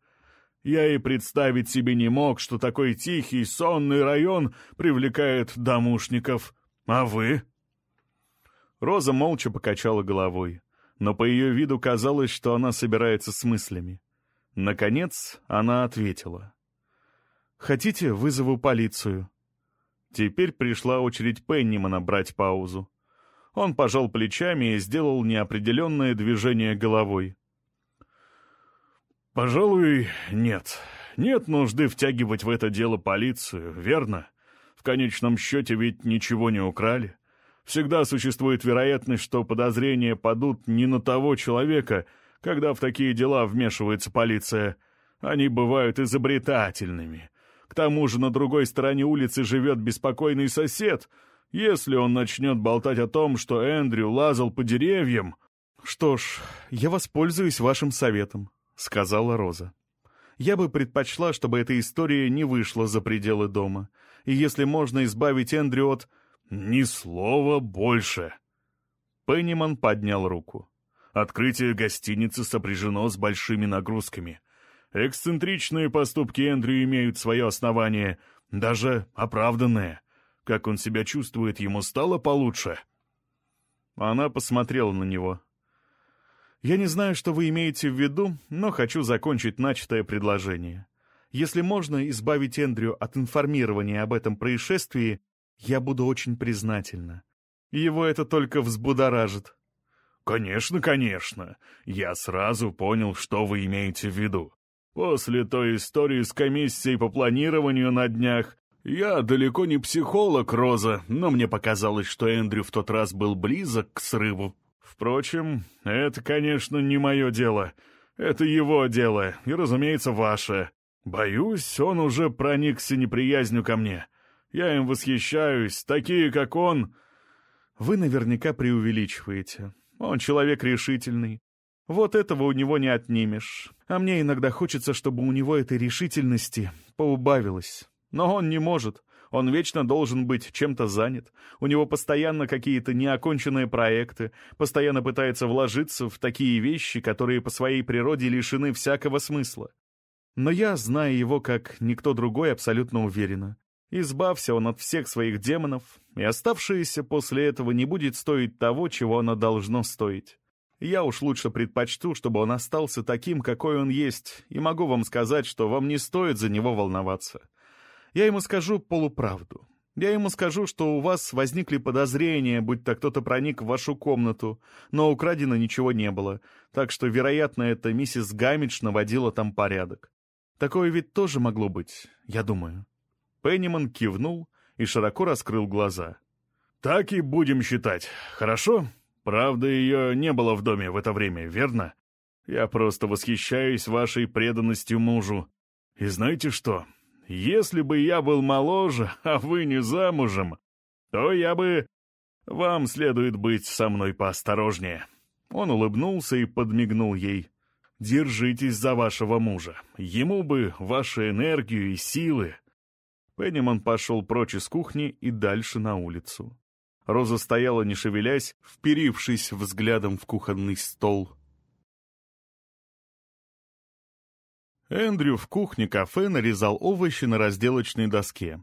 Я и представить себе не мог, что такой тихий, сонный район привлекает домушников. А вы?» Роза молча покачала головой, но по ее виду казалось, что она собирается с мыслями. Наконец она ответила. «Хотите, вызову полицию?» Теперь пришла очередь Пеннимана брать паузу. Он пожал плечами и сделал неопределенное движение головой. «Пожалуй, нет. Нет нужды втягивать в это дело полицию, верно? В конечном счете ведь ничего не украли. Всегда существует вероятность, что подозрения падут не на того человека, когда в такие дела вмешивается полиция. Они бывают изобретательными. К тому же на другой стороне улицы живет беспокойный сосед. Если он начнет болтать о том, что Эндрю лазал по деревьям... Что ж, я воспользуюсь вашим советом сказала Роза. «Я бы предпочла, чтобы эта история не вышла за пределы дома. И если можно избавить Эндрю от...» «Ни слова больше!» Пенниман поднял руку. «Открытие гостиницы сопряжено с большими нагрузками. Эксцентричные поступки Эндрю имеют свое основание, даже оправданное. Как он себя чувствует, ему стало получше?» Она посмотрела на него. Я не знаю, что вы имеете в виду, но хочу закончить начатое предложение. Если можно избавить Эндрю от информирования об этом происшествии, я буду очень признательна. Его это только взбудоражит. «Конечно, конечно. Я сразу понял, что вы имеете в виду. После той истории с комиссией по планированию на днях я далеко не психолог, Роза, но мне показалось, что Эндрю в тот раз был близок к срыву. Впрочем, это, конечно, не мое дело. Это его дело, и, разумеется, ваше. Боюсь, он уже проникся неприязнью ко мне. Я им восхищаюсь, такие, как он. Вы наверняка преувеличиваете. Он человек решительный. Вот этого у него не отнимешь. А мне иногда хочется, чтобы у него этой решительности поубавилось. Но он не может. Он вечно должен быть чем-то занят. У него постоянно какие-то неоконченные проекты, постоянно пытается вложиться в такие вещи, которые по своей природе лишены всякого смысла. Но я, зная его как никто другой, абсолютно уверена. Избавься он от всех своих демонов, и оставшееся после этого не будет стоить того, чего оно должно стоить. Я уж лучше предпочту, чтобы он остался таким, какой он есть, и могу вам сказать, что вам не стоит за него волноваться. Я ему скажу полуправду. Я ему скажу, что у вас возникли подозрения, будь-то кто-то проник в вашу комнату, но украдено ничего не было, так что, вероятно, это миссис Гамидж наводила там порядок. Такое ведь тоже могло быть, я думаю». Пенниман кивнул и широко раскрыл глаза. «Так и будем считать, хорошо? Правда, ее не было в доме в это время, верно? Я просто восхищаюсь вашей преданностью мужу. И знаете что, если бы я был моложе, а вы не замужем, то я бы... Вам следует быть со мной поосторожнее». Он улыбнулся и подмигнул ей. «Держитесь за вашего мужа. Ему бы вашу энергию и силы». Пенниман пошел прочь из кухни и дальше на улицу. Роза стояла, не шевелясь, вперившись взглядом в кухонный стол. Эндрю в кухне кафе нарезал овощи на разделочной доске.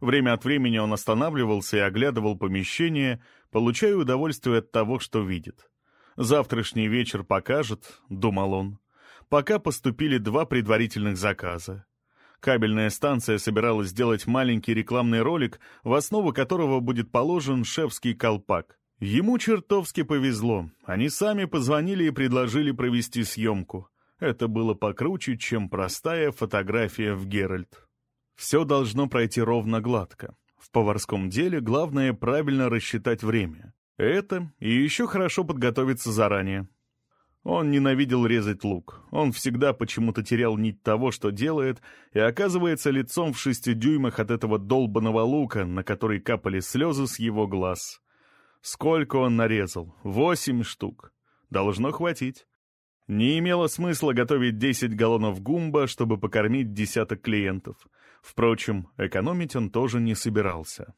Время от времени он останавливался и оглядывал помещение, получая удовольствие от того, что видит. «Завтрашний вечер покажет», — думал он. пока поступили два предварительных заказа. Кабельная станция собиралась сделать маленький рекламный ролик, в основу которого будет положен шефский колпак. Ему чертовски повезло. Они сами позвонили и предложили провести съемку. Это было покруче, чем простая фотография в Геральт. Все должно пройти ровно гладко. В поварском деле главное правильно рассчитать время. Это и еще хорошо подготовиться заранее. Он ненавидел резать лук. Он всегда почему-то терял нить того, что делает, и оказывается лицом в шести дюймах от этого долбанного лука, на который капали слезы с его глаз. Сколько он нарезал? Восемь штук. Должно хватить. Не имело смысла готовить 10 галлонов гумба, чтобы покормить десяток клиентов. Впрочем, экономить он тоже не собирался.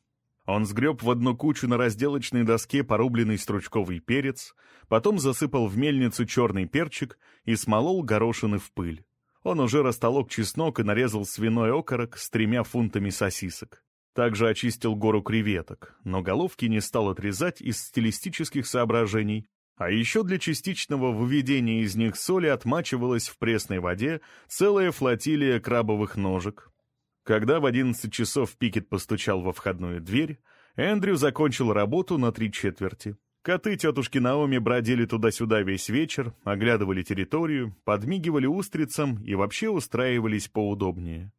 Он сгреб в одну кучу на разделочной доске порубленный стручковый перец, потом засыпал в мельницу черный перчик и смолол горошины в пыль. Он уже растолок чеснок и нарезал свиной окорок с тремя фунтами сосисок. Также очистил гору креветок, но головки не стал отрезать из стилистических соображений, а еще для частичного выведения из них соли отмачивалась в пресной воде целая флотилия крабовых ножек, когда в 11 часов Пикет постучал во входную дверь, Эндрю закончил работу на три четверти. Коты тетушки Наоми бродили туда-сюда весь вечер, оглядывали территорию, подмигивали устрицам и вообще устраивались поудобнее.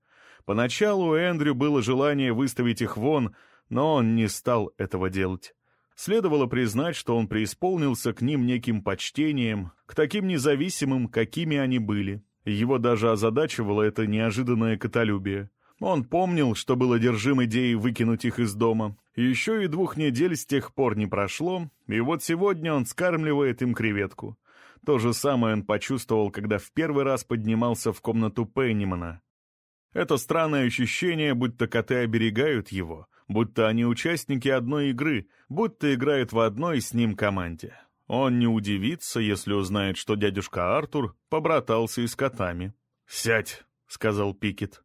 Поначалу у Эндрю было желание выставить их вон, но он не стал этого делать. Следовало признать, что он преисполнился к ним неким почтением, к таким независимым, какими они были. Его даже озадачивало это неожиданное католюбие. Он помнил, что был одержим идеей выкинуть их из дома. Еще и двух недель с тех пор не прошло, и вот сегодня он скармливает им креветку. То же самое он почувствовал, когда в первый раз поднимался в комнату Пеннимана. Это странное ощущение, будто коты оберегают его, будто они участники одной игры, будто играют в одной с ним команде. Он не удивится, если узнает, что дядюшка Артур побратался и с котами. «Сядь», — сказал Пикет.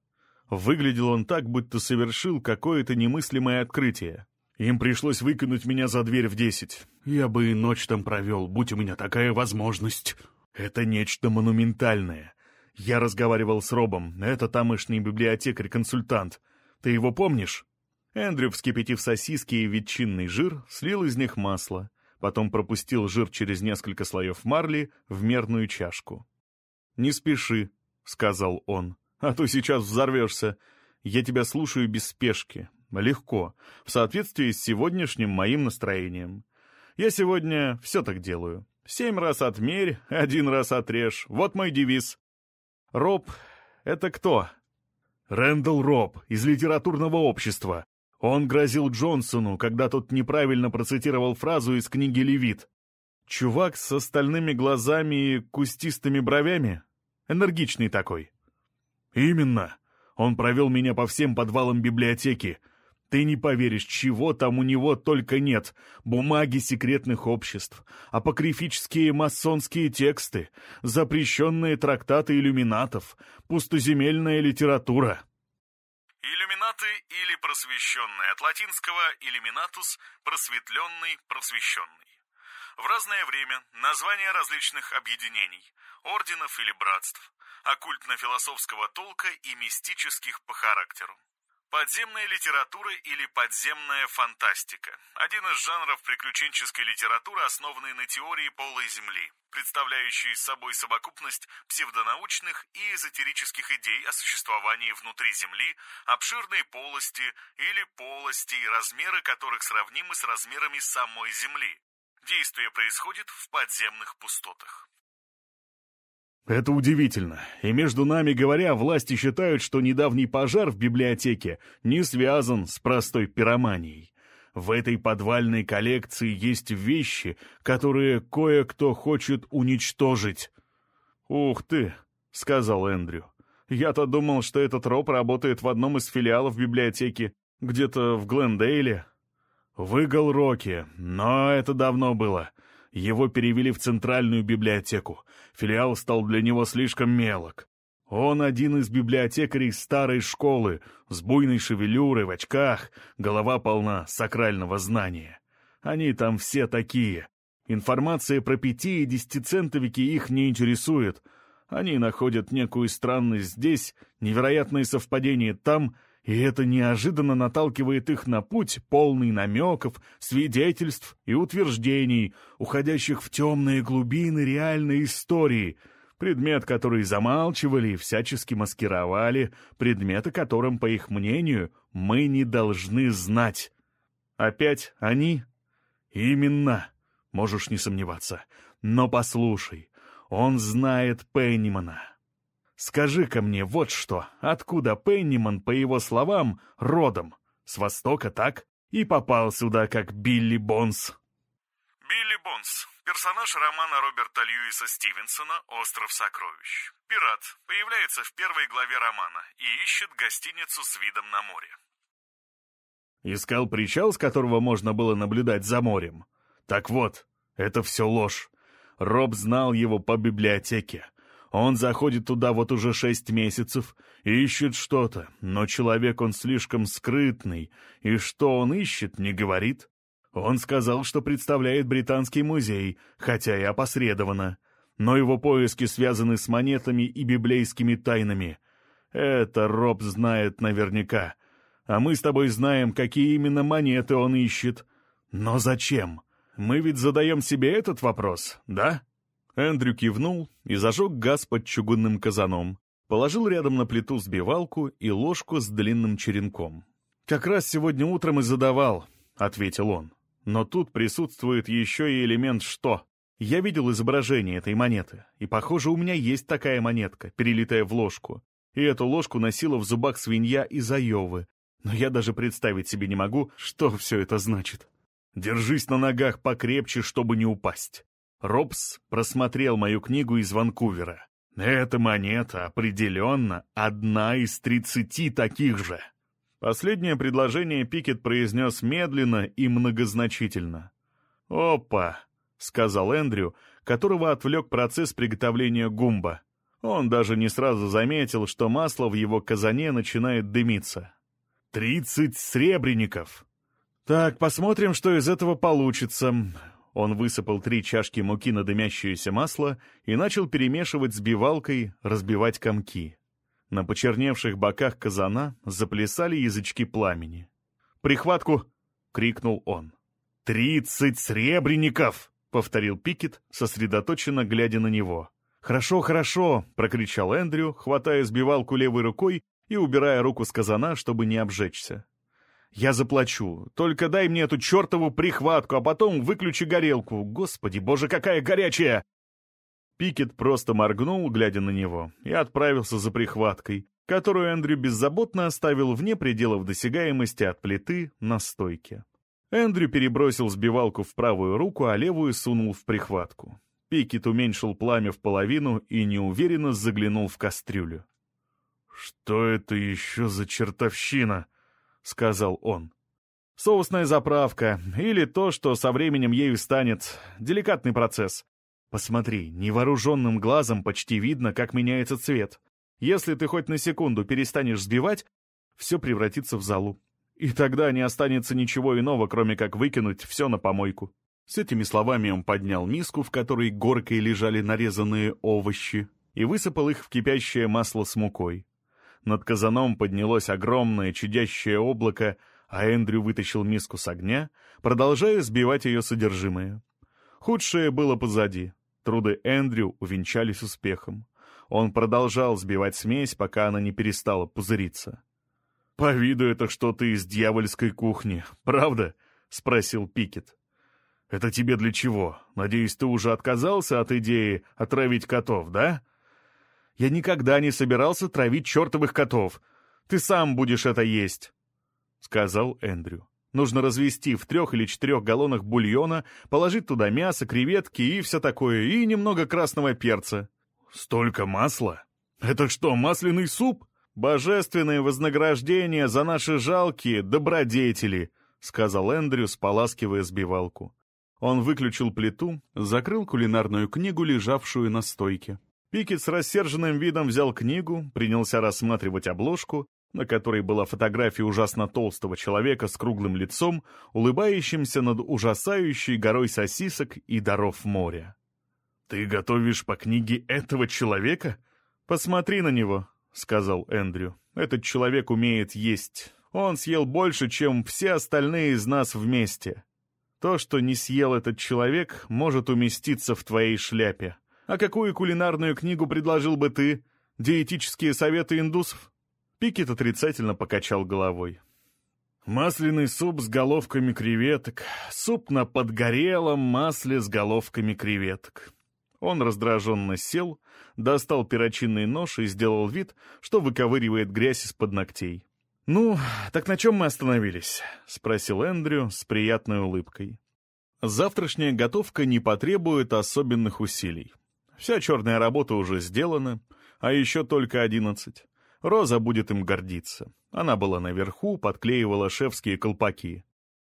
Выглядел он так, будто совершил какое-то немыслимое открытие. Им пришлось выкинуть меня за дверь в десять. Я бы и ночь там провел, будь у меня такая возможность. Это нечто монументальное. Я разговаривал с Робом, это тамошний библиотекарь-консультант. Ты его помнишь? Эндрю, вскипятив сосиски и ветчинный жир, слил из них масло, потом пропустил жир через несколько слоев марли в мерную чашку. «Не спеши», — сказал он а то сейчас взорвешься. Я тебя слушаю без спешки, легко, в соответствии с сегодняшним моим настроением. Я сегодня все так делаю. Семь раз отмерь, один раз отрежь. Вот мой девиз. Роб — это кто? Рэндалл Роб из литературного общества. Он грозил Джонсону, когда тот неправильно процитировал фразу из книги «Левит». Чувак с остальными глазами и кустистыми бровями? Энергичный такой. «Именно. Он провел меня по всем подвалам библиотеки. Ты не поверишь, чего там у него только нет. Бумаги секретных обществ, апокрифические масонские тексты, запрещенные трактаты иллюминатов, пустоземельная литература». Иллюминаты или просвещенные, от латинского «иллюминатус» — просветленный, просвещенный. В разное время названия различных объединений, орденов или братств, оккультно-философского толка и мистических по характеру. Подземная литература или подземная фантастика – один из жанров приключенческой литературы, основанный на теории полой Земли, представляющий собой совокупность псевдонаучных и эзотерических идей о существовании внутри Земли, обширной полости или полости, размеры которых сравнимы с размерами самой Земли. Действие происходит в подземных пустотах. Это удивительно. И между нами говоря, власти считают, что недавний пожар в библиотеке не связан с простой пироманией. В этой подвальной коллекции есть вещи, которые кое-кто хочет уничтожить. «Ух ты!» — сказал Эндрю. «Я-то думал, что этот Роб работает в одном из филиалов библиотеки, где-то в Глендейле». «В Игл-Роке, но это давно было. Его перевели в Центральную библиотеку. Филиал стал для него слишком мелок. Он один из библиотекарей старой школы, с буйной шевелюрой, в очках, голова полна сакрального знания. Они там все такие. Информация про пяти- и десятицентовики их не интересует. Они находят некую странность здесь, невероятное совпадение там, и это неожиданно наталкивает их на путь, полный намеков, свидетельств и утверждений, уходящих в темные глубины реальной истории, предмет, который замалчивали и всячески маскировали, предмет, о котором, по их мнению, мы не должны знать. Опять они? Именно. Можешь не сомневаться. Но послушай, он знает Пеннимана. Скажи-ка мне вот что, откуда Пенниман, по его словам, родом? С Востока, так? И попал сюда как Билли Бонс. Билли Бонс. Персонаж романа Роберта Льюиса Стивенсона «Остров сокровищ». Пират появляется в первой главе романа и ищет гостиницу с видом на море. Искал причал, с которого можно было наблюдать за морем. Так вот, это все ложь. Роб знал его по библиотеке. Он заходит туда вот уже шесть месяцев, ищет что-то, но человек он слишком скрытный, и что он ищет, не говорит. Он сказал, что представляет Британский музей, хотя и опосредованно. Но его поиски связаны с монетами и библейскими тайнами. Это Роб знает наверняка. А мы с тобой знаем, какие именно монеты он ищет. Но зачем? Мы ведь задаем себе этот вопрос, да?» Эндрю кивнул и зажег газ под чугунным казаном. Положил рядом на плиту сбивалку и ложку с длинным черенком. «Как раз сегодня утром и задавал», — ответил он. «Но тут присутствует еще и элемент «что». Я видел изображение этой монеты, и, похоже, у меня есть такая монетка, перелитая в ложку. И эту ложку носила в зубах свинья из Айовы. Но я даже представить себе не могу, что все это значит. Держись на ногах покрепче, чтобы не упасть. Робс просмотрел мою книгу из Ванкувера. Эта монета определенно одна из тридцати таких же. Последнее предложение Пикет произнес медленно и многозначительно. «Опа!» — сказал Эндрю, которого отвлек процесс приготовления гумба. Он даже не сразу заметил, что масло в его казане начинает дымиться. «Тридцать сребреников!» «Так, посмотрим, что из этого получится». Он высыпал три чашки муки на дымящееся масло и начал перемешивать с бивалкой, разбивать комки. На почерневших боках казана заплясали язычки пламени. «Прихватку!» — крикнул он. «Тридцать сребреников!» — повторил Пикет, сосредоточенно глядя на него. «Хорошо, хорошо!» — прокричал Эндрю, хватая сбивалку левой рукой и убирая руку с казана, чтобы не обжечься. «Я заплачу. Только дай мне эту чертову прихватку, а потом выключи горелку. Господи, боже, какая горячая!» Пикет просто моргнул, глядя на него, и отправился за прихваткой, которую Эндрю беззаботно оставил вне пределов досягаемости от плиты на стойке. Эндрю перебросил сбивалку в правую руку, а левую сунул в прихватку. Пикет уменьшил пламя в половину и неуверенно заглянул в кастрюлю. «Что это еще за чертовщина?» — сказал он. «Соусная заправка, или то, что со временем ею станет. Деликатный процесс. Посмотри, невооруженным глазом почти видно, как меняется цвет. Если ты хоть на секунду перестанешь сбивать, все превратится в залу. И тогда не останется ничего иного, кроме как выкинуть все на помойку». С этими словами он поднял миску, в которой горкой лежали нарезанные овощи, и высыпал их в кипящее масло с мукой. Над казаном поднялось огромное чудящее облако, а Эндрю вытащил миску с огня, продолжая сбивать ее содержимое. Худшее было позади. Труды Эндрю увенчались успехом. Он продолжал сбивать смесь, пока она не перестала пузыриться. «По виду это что-то из дьявольской кухни, правда?» — спросил Пикет. «Это тебе для чего? Надеюсь, ты уже отказался от идеи отравить котов, да?» Я никогда не собирался травить чертовых котов. Ты сам будешь это есть», — сказал Эндрю. «Нужно развести в трех или четырех галлонах бульона, положить туда мясо, креветки и все такое, и немного красного перца». «Столько масла? Это что, масляный суп?» «Божественное вознаграждение за наши жалкие добродетели», — сказал Эндрю, споласкивая сбивалку. Он выключил плиту, закрыл кулинарную книгу, лежавшую на стойке. Пикет с рассерженным видом взял книгу, принялся рассматривать обложку, на которой была фотография ужасно толстого человека с круглым лицом, улыбающимся над ужасающей горой сосисок и даров моря. Ты готовишь по книге этого человека? Посмотри на него, сказал Эндрю. Этот человек умеет есть. Он съел больше, чем все остальные из нас вместе. То, что не съел этот человек, может уместиться в твоей шляпе. А какую кулинарную книгу предложил бы ты? Диетические советы индусов? Пикет отрицательно покачал головой. Масляный суп с головками креветок. Суп на подгорелом масле с головками креветок. Он раздраженно сел, достал перочинный нож и сделал вид, что выковыривает грязь из-под ногтей. «Ну, так на чем мы остановились?» — спросил Эндрю с приятной улыбкой. «Завтрашняя готовка не потребует особенных усилий. Вся черная работа уже сделана, а еще только одиннадцать. Роза будет им гордиться. Она была наверху, подклеивала шефские колпаки.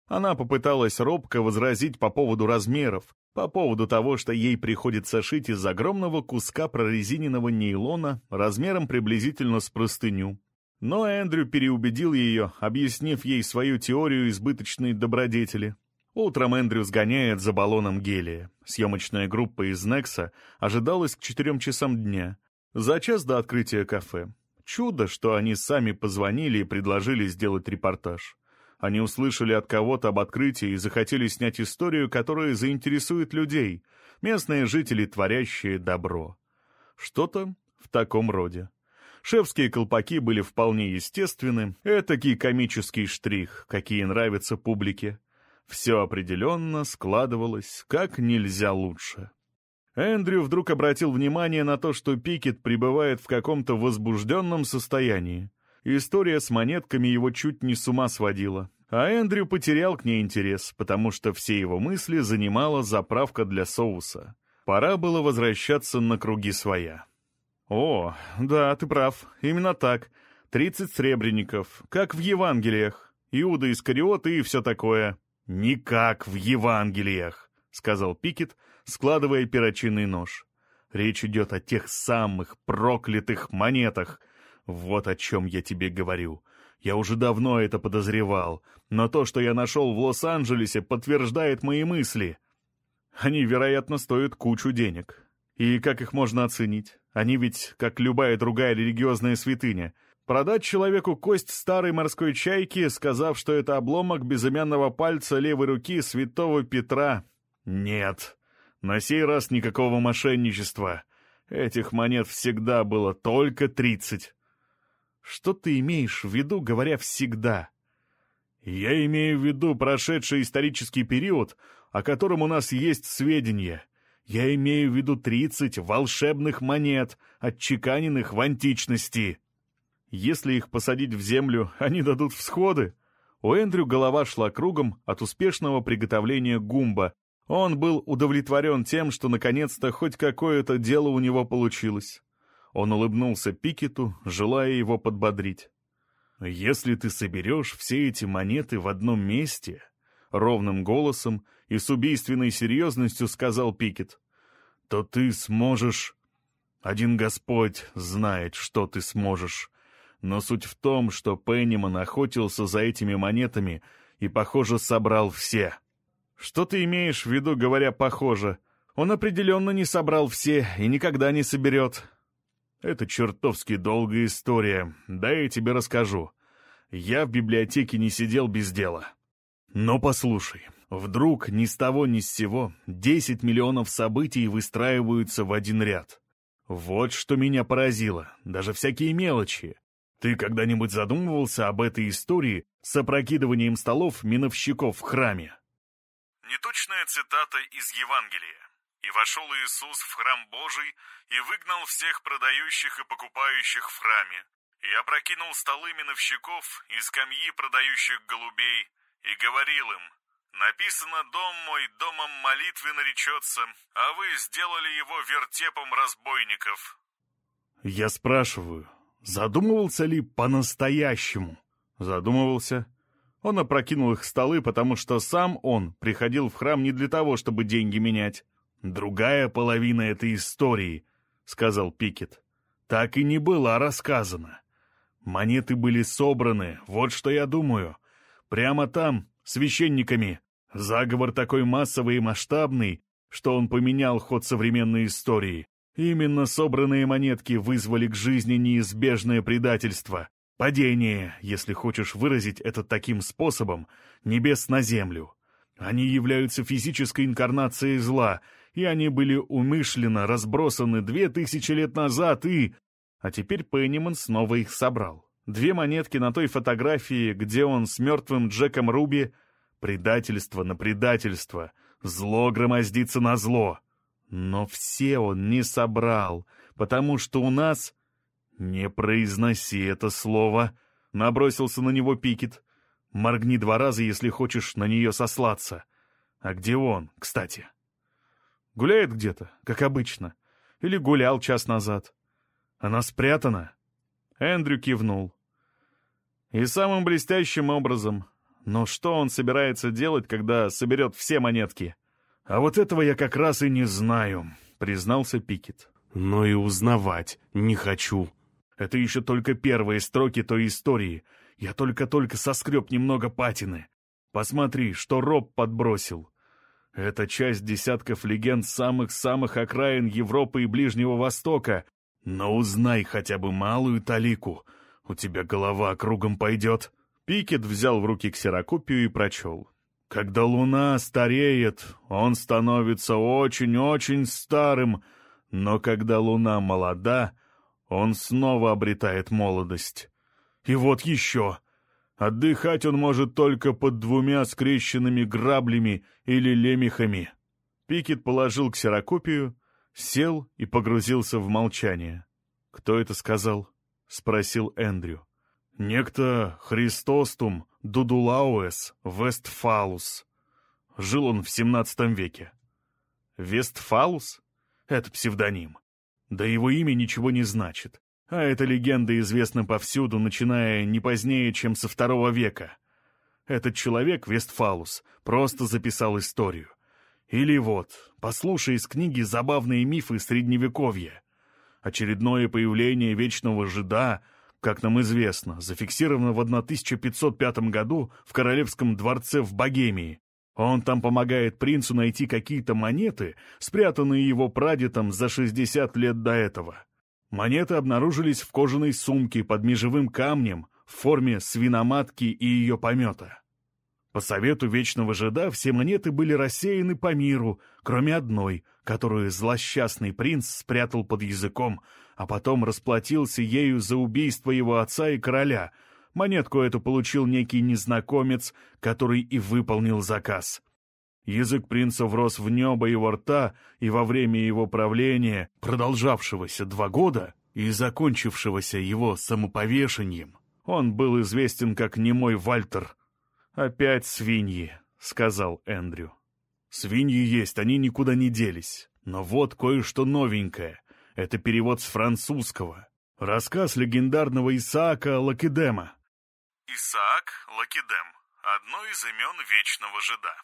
Она попыталась робко возразить по поводу размеров, по поводу того, что ей приходится шить из огромного куска прорезиненного нейлона размером приблизительно с простыню. Но Эндрю переубедил ее, объяснив ей свою теорию избыточной добродетели. Утром Эндрю сгоняет за баллоном гелия. Съемочная группа из Некса ожидалась к четырем часам дня, за час до открытия кафе. Чудо, что они сами позвонили и предложили сделать репортаж. Они услышали от кого-то об открытии и захотели снять историю, которая заинтересует людей, местные жители, творящие добро. Что-то в таком роде. Шефские колпаки были вполне естественны, этакий комический штрих, какие нравятся публике. Все определенно складывалось как нельзя лучше. Эндрю вдруг обратил внимание на то, что Пикет пребывает в каком-то возбужденном состоянии. История с монетками его чуть не с ума сводила. А Эндрю потерял к ней интерес, потому что все его мысли занимала заправка для соуса. Пора было возвращаться на круги своя. «О, да, ты прав, именно так. Тридцать сребреников, как в Евангелиях. Иуда Искариот и все такое». «Не как в Евангелиях», — сказал Пикет, складывая перочинный нож. Речь идет о тех самых проклятых монетах. Вот о чем я тебе говорю. Я уже давно это подозревал, но то, что я нашел в Лос-Анджелесе, подтверждает мои мысли. Они, вероятно, стоят кучу денег. И как их можно оценить? Они ведь, как любая другая религиозная святыня, продать человеку кость старой морской чайки, сказав, что это обломок безымянного пальца левой руки святого Петра. Нет, на сей раз никакого мошенничества. Этих монет всегда было только тридцать. Что ты имеешь в виду, говоря «всегда»? Я имею в виду прошедший исторический период, о котором у нас есть сведения. Я имею в виду тридцать волшебных монет, отчеканенных в античности. Если их посадить в землю, они дадут всходы. У Эндрю голова шла кругом от успешного приготовления гумба, он был удовлетворен тем, что наконец-то хоть какое-то дело у него получилось. Он улыбнулся Пикету, желая его подбодрить. «Если ты соберешь все эти монеты в одном месте», — ровным голосом и с убийственной серьезностью сказал Пикет, — «то ты сможешь... Один Господь знает, что ты сможешь. Но суть в том, что Пенниман охотился за этими монетами и, похоже, собрал все». «Что ты имеешь в виду, говоря «похоже»? Он определенно не собрал все и никогда не соберет». «Это чертовски долгая история, да я тебе расскажу. Я в библиотеке не сидел без дела. Но послушай, вдруг ни с того ни с сего 10 миллионов событий выстраиваются в один ряд. Вот что меня поразило, даже всякие мелочи. Ты когда-нибудь задумывался об этой истории с опрокидыванием столов миновщиков в храме?» Неточная цитата из Евангелия. «И вошел Иисус в храм Божий и выгнал всех продающих и покупающих в храме, и опрокинул столы миновщиков и скамьи продающих голубей, и говорил им, «Написано, дом мой домом молитвы наречется, а вы сделали его вертепом разбойников». Я спрашиваю, задумывался ли по-настоящему? Задумывался. Он опрокинул их столы, потому что сам он приходил в храм не для того, чтобы деньги менять. «Другая половина этой истории», — сказал Пикет, — «так и не была рассказана. Монеты были собраны, вот что я думаю. Прямо там, священниками. Заговор такой массовый и масштабный, что он поменял ход современной истории. Именно собранные монетки вызвали к жизни неизбежное предательство. Падение, если хочешь выразить это таким способом, небес на землю. Они являются физической инкарнацией зла, и они были умышленно разбросаны две тысячи лет назад и... А теперь Пенниман снова их собрал. Две монетки на той фотографии, где он с мертвым Джеком Руби. Предательство на предательство. Зло громоздится на зло. Но все он не собрал, потому что у нас... «Не произноси это слово!» — набросился на него Пикет. «Моргни два раза, если хочешь на нее сослаться. А где он, кстати?» «Гуляет где-то, как обычно. Или гулял час назад. Она спрятана?» Эндрю кивнул. «И самым блестящим образом. Но что он собирается делать, когда соберет все монетки?» «А вот этого я как раз и не знаю», — признался Пикет. «Но и узнавать не хочу. Это еще только первые строки той истории. Я только-только соскреб немного патины. Посмотри, что Роб подбросил. Это часть десятков легенд самых-самых окраин Европы и Ближнего Востока. Но узнай хотя бы малую талику. У тебя голова кругом пойдет». Пикет взял в руки ксерокопию и прочел. Когда луна стареет, он становится очень-очень старым, но когда луна молода, он снова обретает молодость. И вот еще. Отдыхать он может только под двумя скрещенными граблями или лемехами. Пикет положил ксерокопию, сел и погрузился в молчание. «Кто это сказал?» — спросил Эндрю. «Некто Христостум Дудулауэс Вестфалус. Жил он в XVII веке. Вестфалус? Это псевдоним. Да его имя ничего не значит. А эта легенда известна повсюду, начиная не позднее, чем со второго века. Этот человек, Вестфалус, просто записал историю. Или вот, послушай из книги «Забавные мифы Средневековья». Очередное появление вечного жида — как нам известно, зафиксировано в 1505 году в Королевском дворце в Богемии. Он там помогает принцу найти какие-то монеты, спрятанные его прадедом за 60 лет до этого. Монеты обнаружились в кожаной сумке под межевым камнем в форме свиноматки и ее помета. По совету Вечного Жида все монеты были рассеяны по миру, кроме одной, которую злосчастный принц спрятал под языком, а потом расплатился ею за убийство его отца и короля. Монетку эту получил некий незнакомец, который и выполнил заказ. Язык принца врос в небо его рта, и во время его правления, продолжавшегося два года и закончившегося его самоповешением, он был известен как немой Вальтер. «Опять свиньи», — сказал Эндрю. «Свиньи есть, они никуда не делись. Но вот кое-что новенькое. Это перевод с французского. Рассказ легендарного Исаака Лакедема. Исаак Лакедем. Одно из имен Вечного Жида.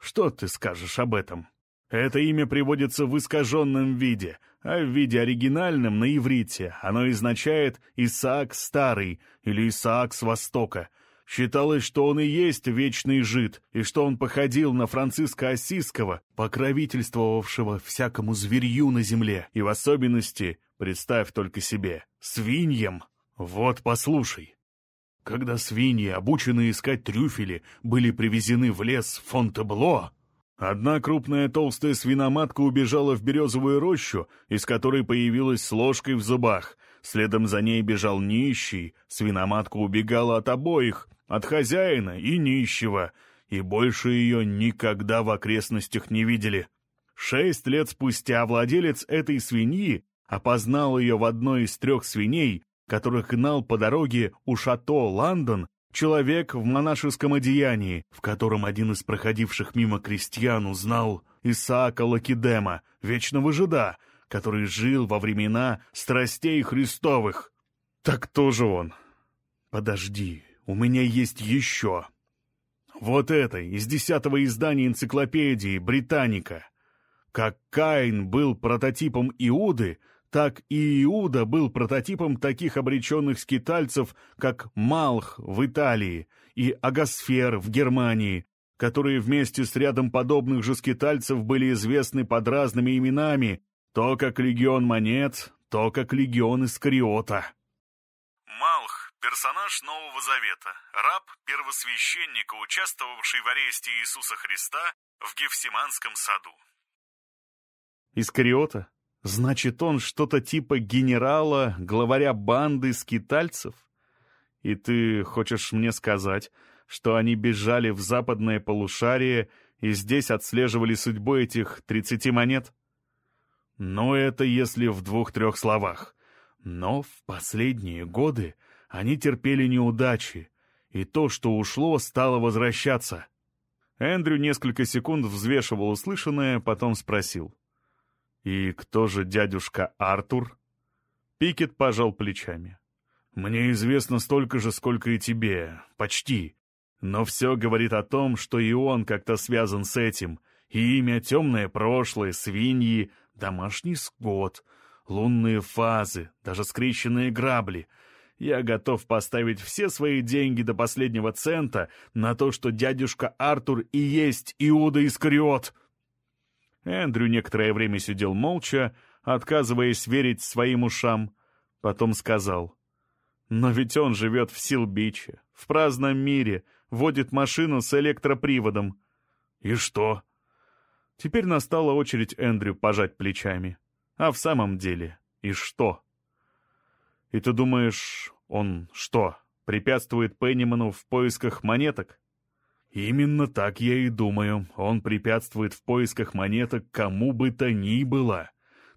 Что ты скажешь об этом? Это имя приводится в искаженном виде, а в виде оригинальном на иврите оно означает «Исаак Старый» или «Исаак с Востока», Считалось, что он и есть вечный жид, и что он походил на Франциска Осиского, покровительствовавшего всякому зверью на земле, и в особенности, представь только себе, свиньям. Вот послушай. Когда свиньи, обученные искать трюфели, были привезены в лес Фонтебло, одна крупная толстая свиноматка убежала в березовую рощу, из которой появилась с ложкой в зубах. Следом за ней бежал нищий, свиноматка убегала от обоих — от хозяина и нищего, и больше ее никогда в окрестностях не видели. Шесть лет спустя владелец этой свиньи опознал ее в одной из трех свиней, которых гнал по дороге у шато Лондон человек в монашеском одеянии, в котором один из проходивших мимо крестьян узнал Исаака Лакедема, вечного жида, который жил во времена страстей Христовых. Так кто же он? Подожди, у меня есть еще. Вот это, из десятого издания энциклопедии «Британика». Как Каин был прототипом Иуды, так и Иуда был прототипом таких обреченных скитальцев, как Малх в Италии и Агасфер в Германии, которые вместе с рядом подобных же скитальцев были известны под разными именами, то как Легион Монет, то как Легион Искариота. Персонаж Нового Завета, раб первосвященника, участвовавший в аресте Иисуса Христа в Гефсиманском саду. Искариота? Значит, он что-то типа генерала, главаря банды скитальцев? И ты хочешь мне сказать, что они бежали в западное полушарие и здесь отслеживали судьбу этих тридцати монет? Ну, это если в двух-трех словах. Но в последние годы они терпели неудачи, и то, что ушло, стало возвращаться. Эндрю несколько секунд взвешивал услышанное, потом спросил. «И кто же дядюшка Артур?» Пикет пожал плечами. «Мне известно столько же, сколько и тебе. Почти. Но все говорит о том, что и он как-то связан с этим. И имя темное прошлое, свиньи, домашний скот, лунные фазы, даже скрещенные грабли. Я готов поставить все свои деньги до последнего цента на то, что дядюшка Артур и есть Иуда Искариот. Эндрю некоторое время сидел молча, отказываясь верить своим ушам. Потом сказал. «Но ведь он живет в Силбиче, в праздном мире, водит машину с электроприводом». «И что?» Теперь настала очередь Эндрю пожать плечами. А в самом деле, и что? И ты думаешь, он что, препятствует Пенниману в поисках монеток? Именно так я и думаю. Он препятствует в поисках монеток кому бы то ни было.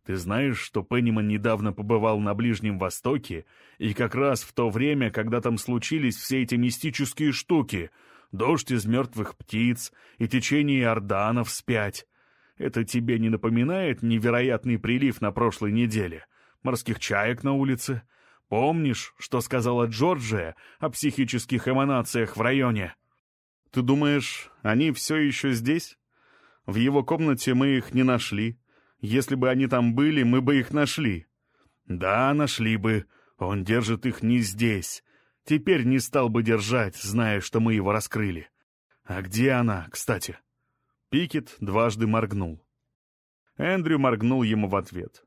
Ты знаешь, что Пенниман недавно побывал на Ближнем Востоке, и как раз в то время, когда там случились все эти мистические штуки — дождь из мертвых птиц и течение Иордана вспять, это тебе не напоминает невероятный прилив на прошлой неделе? Морских чаек на улице? Помнишь, что сказала Джорджия о психических эманациях в районе? Ты думаешь, они все еще здесь? В его комнате мы их не нашли. Если бы они там были, мы бы их нашли. Да, нашли бы. Он держит их не здесь. Теперь не стал бы держать, зная, что мы его раскрыли. А где она, кстати?» Пикет дважды моргнул. Эндрю моргнул ему в ответ.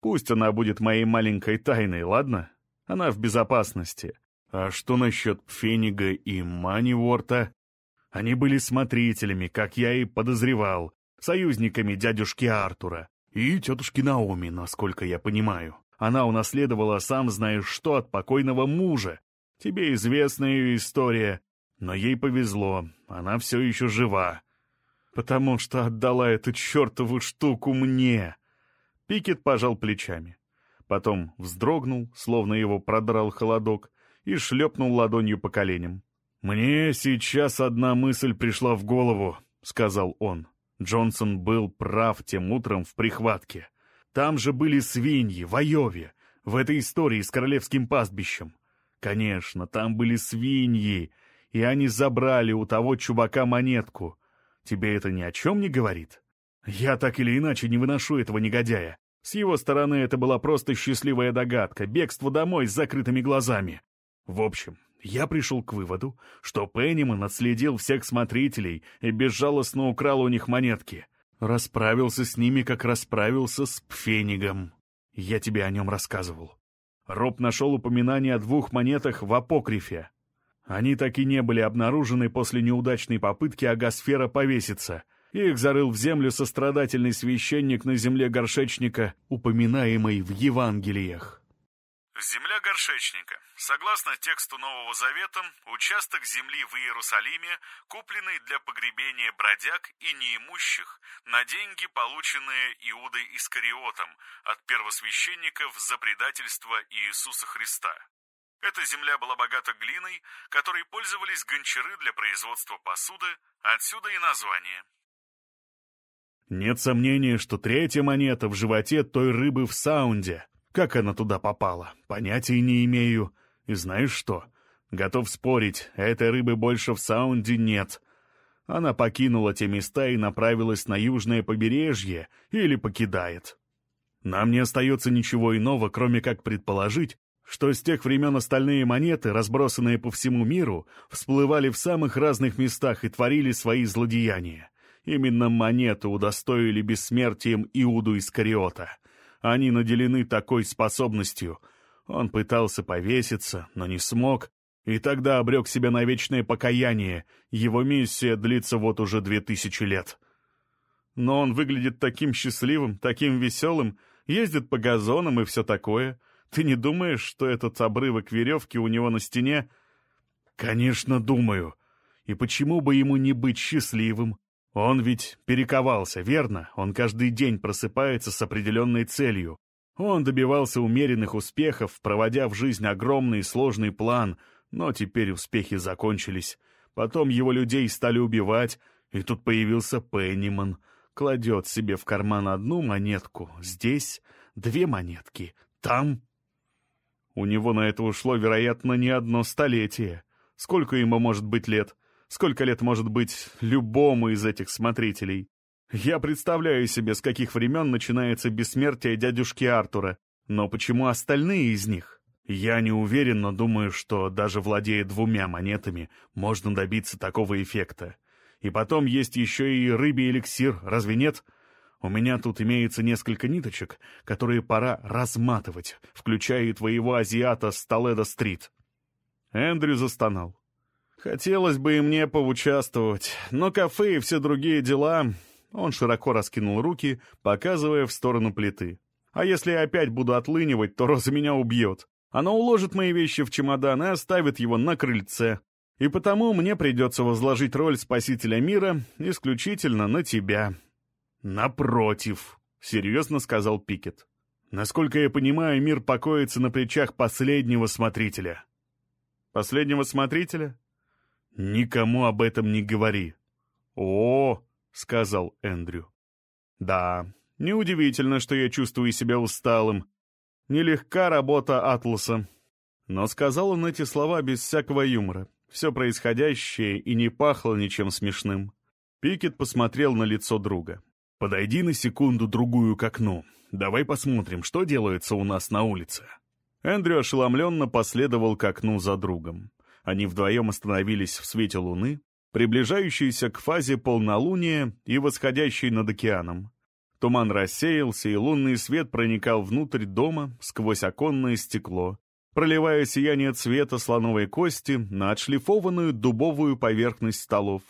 «Пусть она будет моей маленькой тайной, ладно? Она в безопасности. А что насчет Фенига и Маниворта? Они были смотрителями, как я и подозревал, союзниками дядюшки Артура и тетушки Наоми, насколько я понимаю. Она унаследовала, сам знаешь что, от покойного мужа. Тебе известна ее история, но ей повезло, она все еще жива потому что отдала эту чертову штуку мне. Пикет пожал плечами. Потом вздрогнул, словно его продрал холодок, и шлепнул ладонью по коленям. «Мне сейчас одна мысль пришла в голову», — сказал он. Джонсон был прав тем утром в прихватке. Там же были свиньи в Айове, в этой истории с королевским пастбищем. Конечно, там были свиньи, и они забрали у того чувака монетку. Тебе это ни о чем не говорит? Я так или иначе не выношу этого негодяя. С его стороны это была просто счастливая догадка, бегство домой с закрытыми глазами. В общем, я пришел к выводу, что Пенниман отследил всех смотрителей и безжалостно украл у них монетки. Расправился с ними, как расправился с Пфенигом. Я тебе о нем рассказывал. Роб нашел упоминание о двух монетах в апокрифе. Они так и не были обнаружены после неудачной попытки Агасфера повеситься. Их зарыл в землю сострадательный священник на земле горшечника, упоминаемый в Евангелиях. Земля горшечника. Согласно тексту Нового Завета, участок земли в Иерусалиме, купленный для погребения бродяг и неимущих на деньги, полученные Иудой Искариотом от первосвященников за предательство Иисуса Христа. Эта земля была богата глиной, которой пользовались гончары для производства посуды, отсюда и название. Нет сомнения, что третья монета в животе той рыбы в саунде. Как она туда попала, понятия не имею. И знаешь что? Готов спорить, этой рыбы больше в саунде нет. Она покинула те места и направилась на южное побережье или покидает. Нам не остается ничего иного, кроме как предположить, что с тех времен остальные монеты, разбросанные по всему миру, всплывали в самых разных местах и творили свои злодеяния. Именно монеты удостоили бессмертием Иуду Искариота. Они наделены такой способностью. Он пытался повеситься, но не смог, и тогда обрек себя на вечное покаяние. Его миссия длится вот уже две тысячи лет. Но он выглядит таким счастливым, таким веселым, ездит по газонам и все такое — ты не думаешь, что этот обрывок веревки у него на стене? Конечно, думаю. И почему бы ему не быть счастливым? Он ведь перековался, верно? Он каждый день просыпается с определенной целью. Он добивался умеренных успехов, проводя в жизнь огромный сложный план, но теперь успехи закончились. Потом его людей стали убивать, и тут появился Пенниман. Кладет себе в карман одну монетку, здесь две монетки, там у него на это ушло, вероятно, не одно столетие. Сколько ему может быть лет? Сколько лет может быть любому из этих смотрителей? Я представляю себе, с каких времен начинается бессмертие дядюшки Артура. Но почему остальные из них? Я не уверен, но думаю, что даже владея двумя монетами, можно добиться такого эффекта. И потом есть еще и рыбий эликсир, разве нет? — у меня тут имеется несколько ниточек, которые пора разматывать, включая и твоего азиата с Толедо-стрит». Эндрю застонал. «Хотелось бы и мне поучаствовать, но кафе и все другие дела...» Он широко раскинул руки, показывая в сторону плиты. «А если я опять буду отлынивать, то Роза меня убьет. Она уложит мои вещи в чемодан и оставит его на крыльце. И потому мне придется возложить роль спасителя мира исключительно на тебя, «Напротив», — серьезно сказал Пикет. «Насколько я понимаю, мир покоится на плечах последнего смотрителя». «Последнего смотрителя?» «Никому об этом не говори». «О!» — сказал Эндрю. «Да, неудивительно, что я чувствую себя усталым. Нелегка работа Атласа». Но сказал он эти слова без всякого юмора. Все происходящее и не пахло ничем смешным. Пикет посмотрел на лицо друга. «Подойди на секунду-другую к окну. Давай посмотрим, что делается у нас на улице». Эндрю ошеломленно последовал к окну за другом. Они вдвоем остановились в свете луны, приближающейся к фазе полнолуния и восходящей над океаном. Туман рассеялся, и лунный свет проникал внутрь дома сквозь оконное стекло, проливая сияние цвета слоновой кости на отшлифованную дубовую поверхность столов.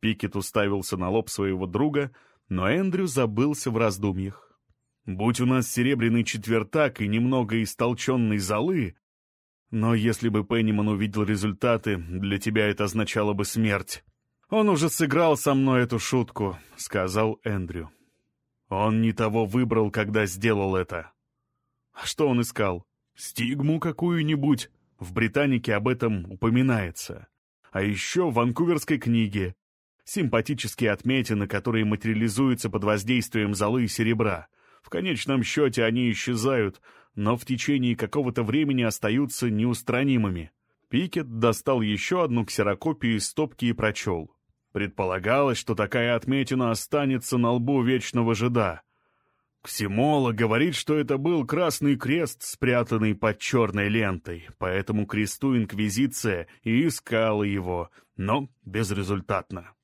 Пикет уставился на лоб своего друга, но Эндрю забылся в раздумьях. «Будь у нас серебряный четвертак и немного истолченной золы, но если бы Пенниман увидел результаты, для тебя это означало бы смерть. Он уже сыграл со мной эту шутку», — сказал Эндрю. «Он не того выбрал, когда сделал это». «А что он искал? Стигму какую-нибудь?» В «Британике» об этом упоминается. А еще в ванкуверской книге Симпатические отметины, которые материализуются под воздействием золы и серебра. В конечном счете они исчезают, но в течение какого-то времени остаются неустранимыми. Пикет достал еще одну ксерокопию из стопки и прочел. Предполагалось, что такая отметина останется на лбу вечного жида. Ксимола говорит, что это был красный крест, спрятанный под черной лентой, поэтому кресту Инквизиция и искала его, но безрезультатно.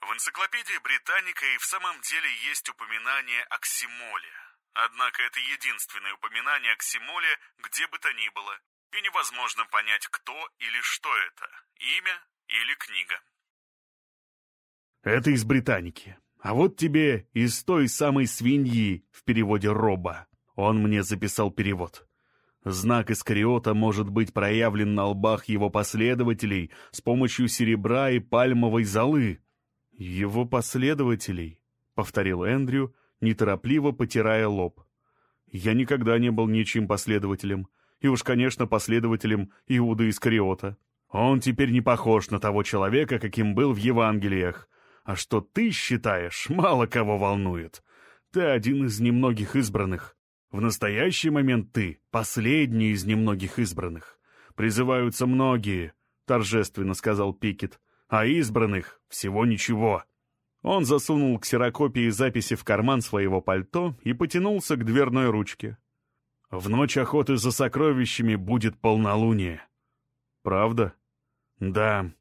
В энциклопедии Британика и в самом деле есть упоминание о Ксимоле. Однако это единственное упоминание о Ксимоле где бы то ни было, и невозможно понять, кто или что это, имя или книга. Это из Британики. А вот тебе из той самой свиньи в переводе Роба. Он мне записал перевод. Знак Искариота может быть проявлен на лбах его последователей с помощью серебра и пальмовой золы. «Его последователей», — повторил Эндрю, неторопливо потирая лоб. «Я никогда не был ничьим последователем, и уж, конечно, последователем Иуда Искариота. Он теперь не похож на того человека, каким был в Евангелиях. А что ты считаешь, мало кого волнует. Ты один из немногих избранных. В настоящий момент ты — последний из немногих избранных. Призываются многие», — торжественно сказал Пикет а избранных всего ничего. Он засунул ксерокопии записи в карман своего пальто и потянулся к дверной ручке. В ночь охоты за сокровищами будет полнолуние. Правда? Да.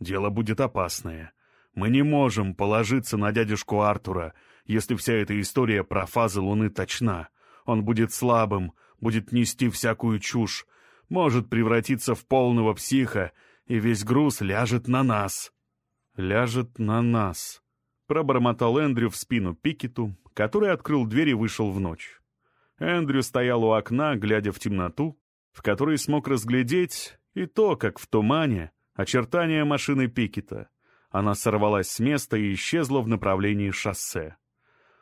Дело будет опасное. Мы не можем положиться на дядюшку Артура, если вся эта история про фазы Луны точна. Он будет слабым, будет нести всякую чушь, может превратиться в полного психа, и весь груз ляжет на нас. Ляжет на нас. Пробормотал Эндрю в спину Пикету, который открыл дверь и вышел в ночь. Эндрю стоял у окна, глядя в темноту, в которой смог разглядеть и то, как в тумане, очертания машины Пикета. Она сорвалась с места и исчезла в направлении шоссе.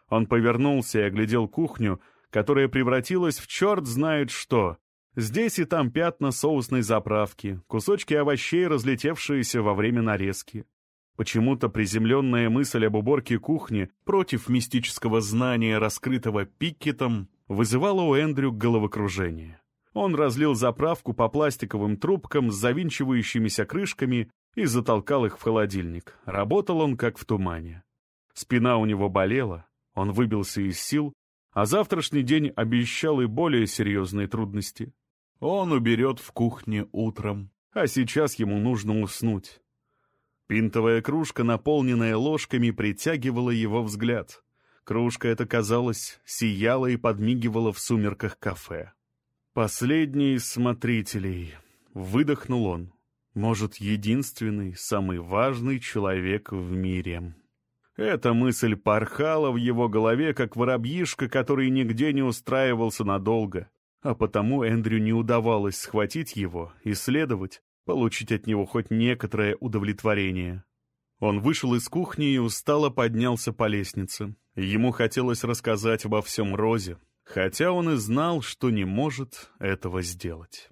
Он повернулся и оглядел кухню, которая превратилась в черт знает что. Здесь и там пятна соусной заправки, кусочки овощей, разлетевшиеся во время нарезки. Почему-то приземленная мысль об уборке кухни против мистического знания, раскрытого Пикетом, вызывала у Эндрю головокружение. Он разлил заправку по пластиковым трубкам с завинчивающимися крышками и затолкал их в холодильник. Работал он как в тумане. Спина у него болела, он выбился из сил, а завтрашний день обещал и более серьезные трудности. Он уберет в кухне утром, а сейчас ему нужно уснуть. Пинтовая кружка, наполненная ложками, притягивала его взгляд. Кружка эта, казалось, сияла и подмигивала в сумерках кафе. «Последний из смотрителей», — выдохнул он. «Может, единственный, самый важный человек в мире». Эта мысль порхала в его голове, как воробьишка, который нигде не устраивался надолго, а потому Эндрю не удавалось схватить его, исследовать, получить от него хоть некоторое удовлетворение. Он вышел из кухни и устало поднялся по лестнице. Ему хотелось рассказать обо всем Розе, хотя он и знал, что не может этого сделать.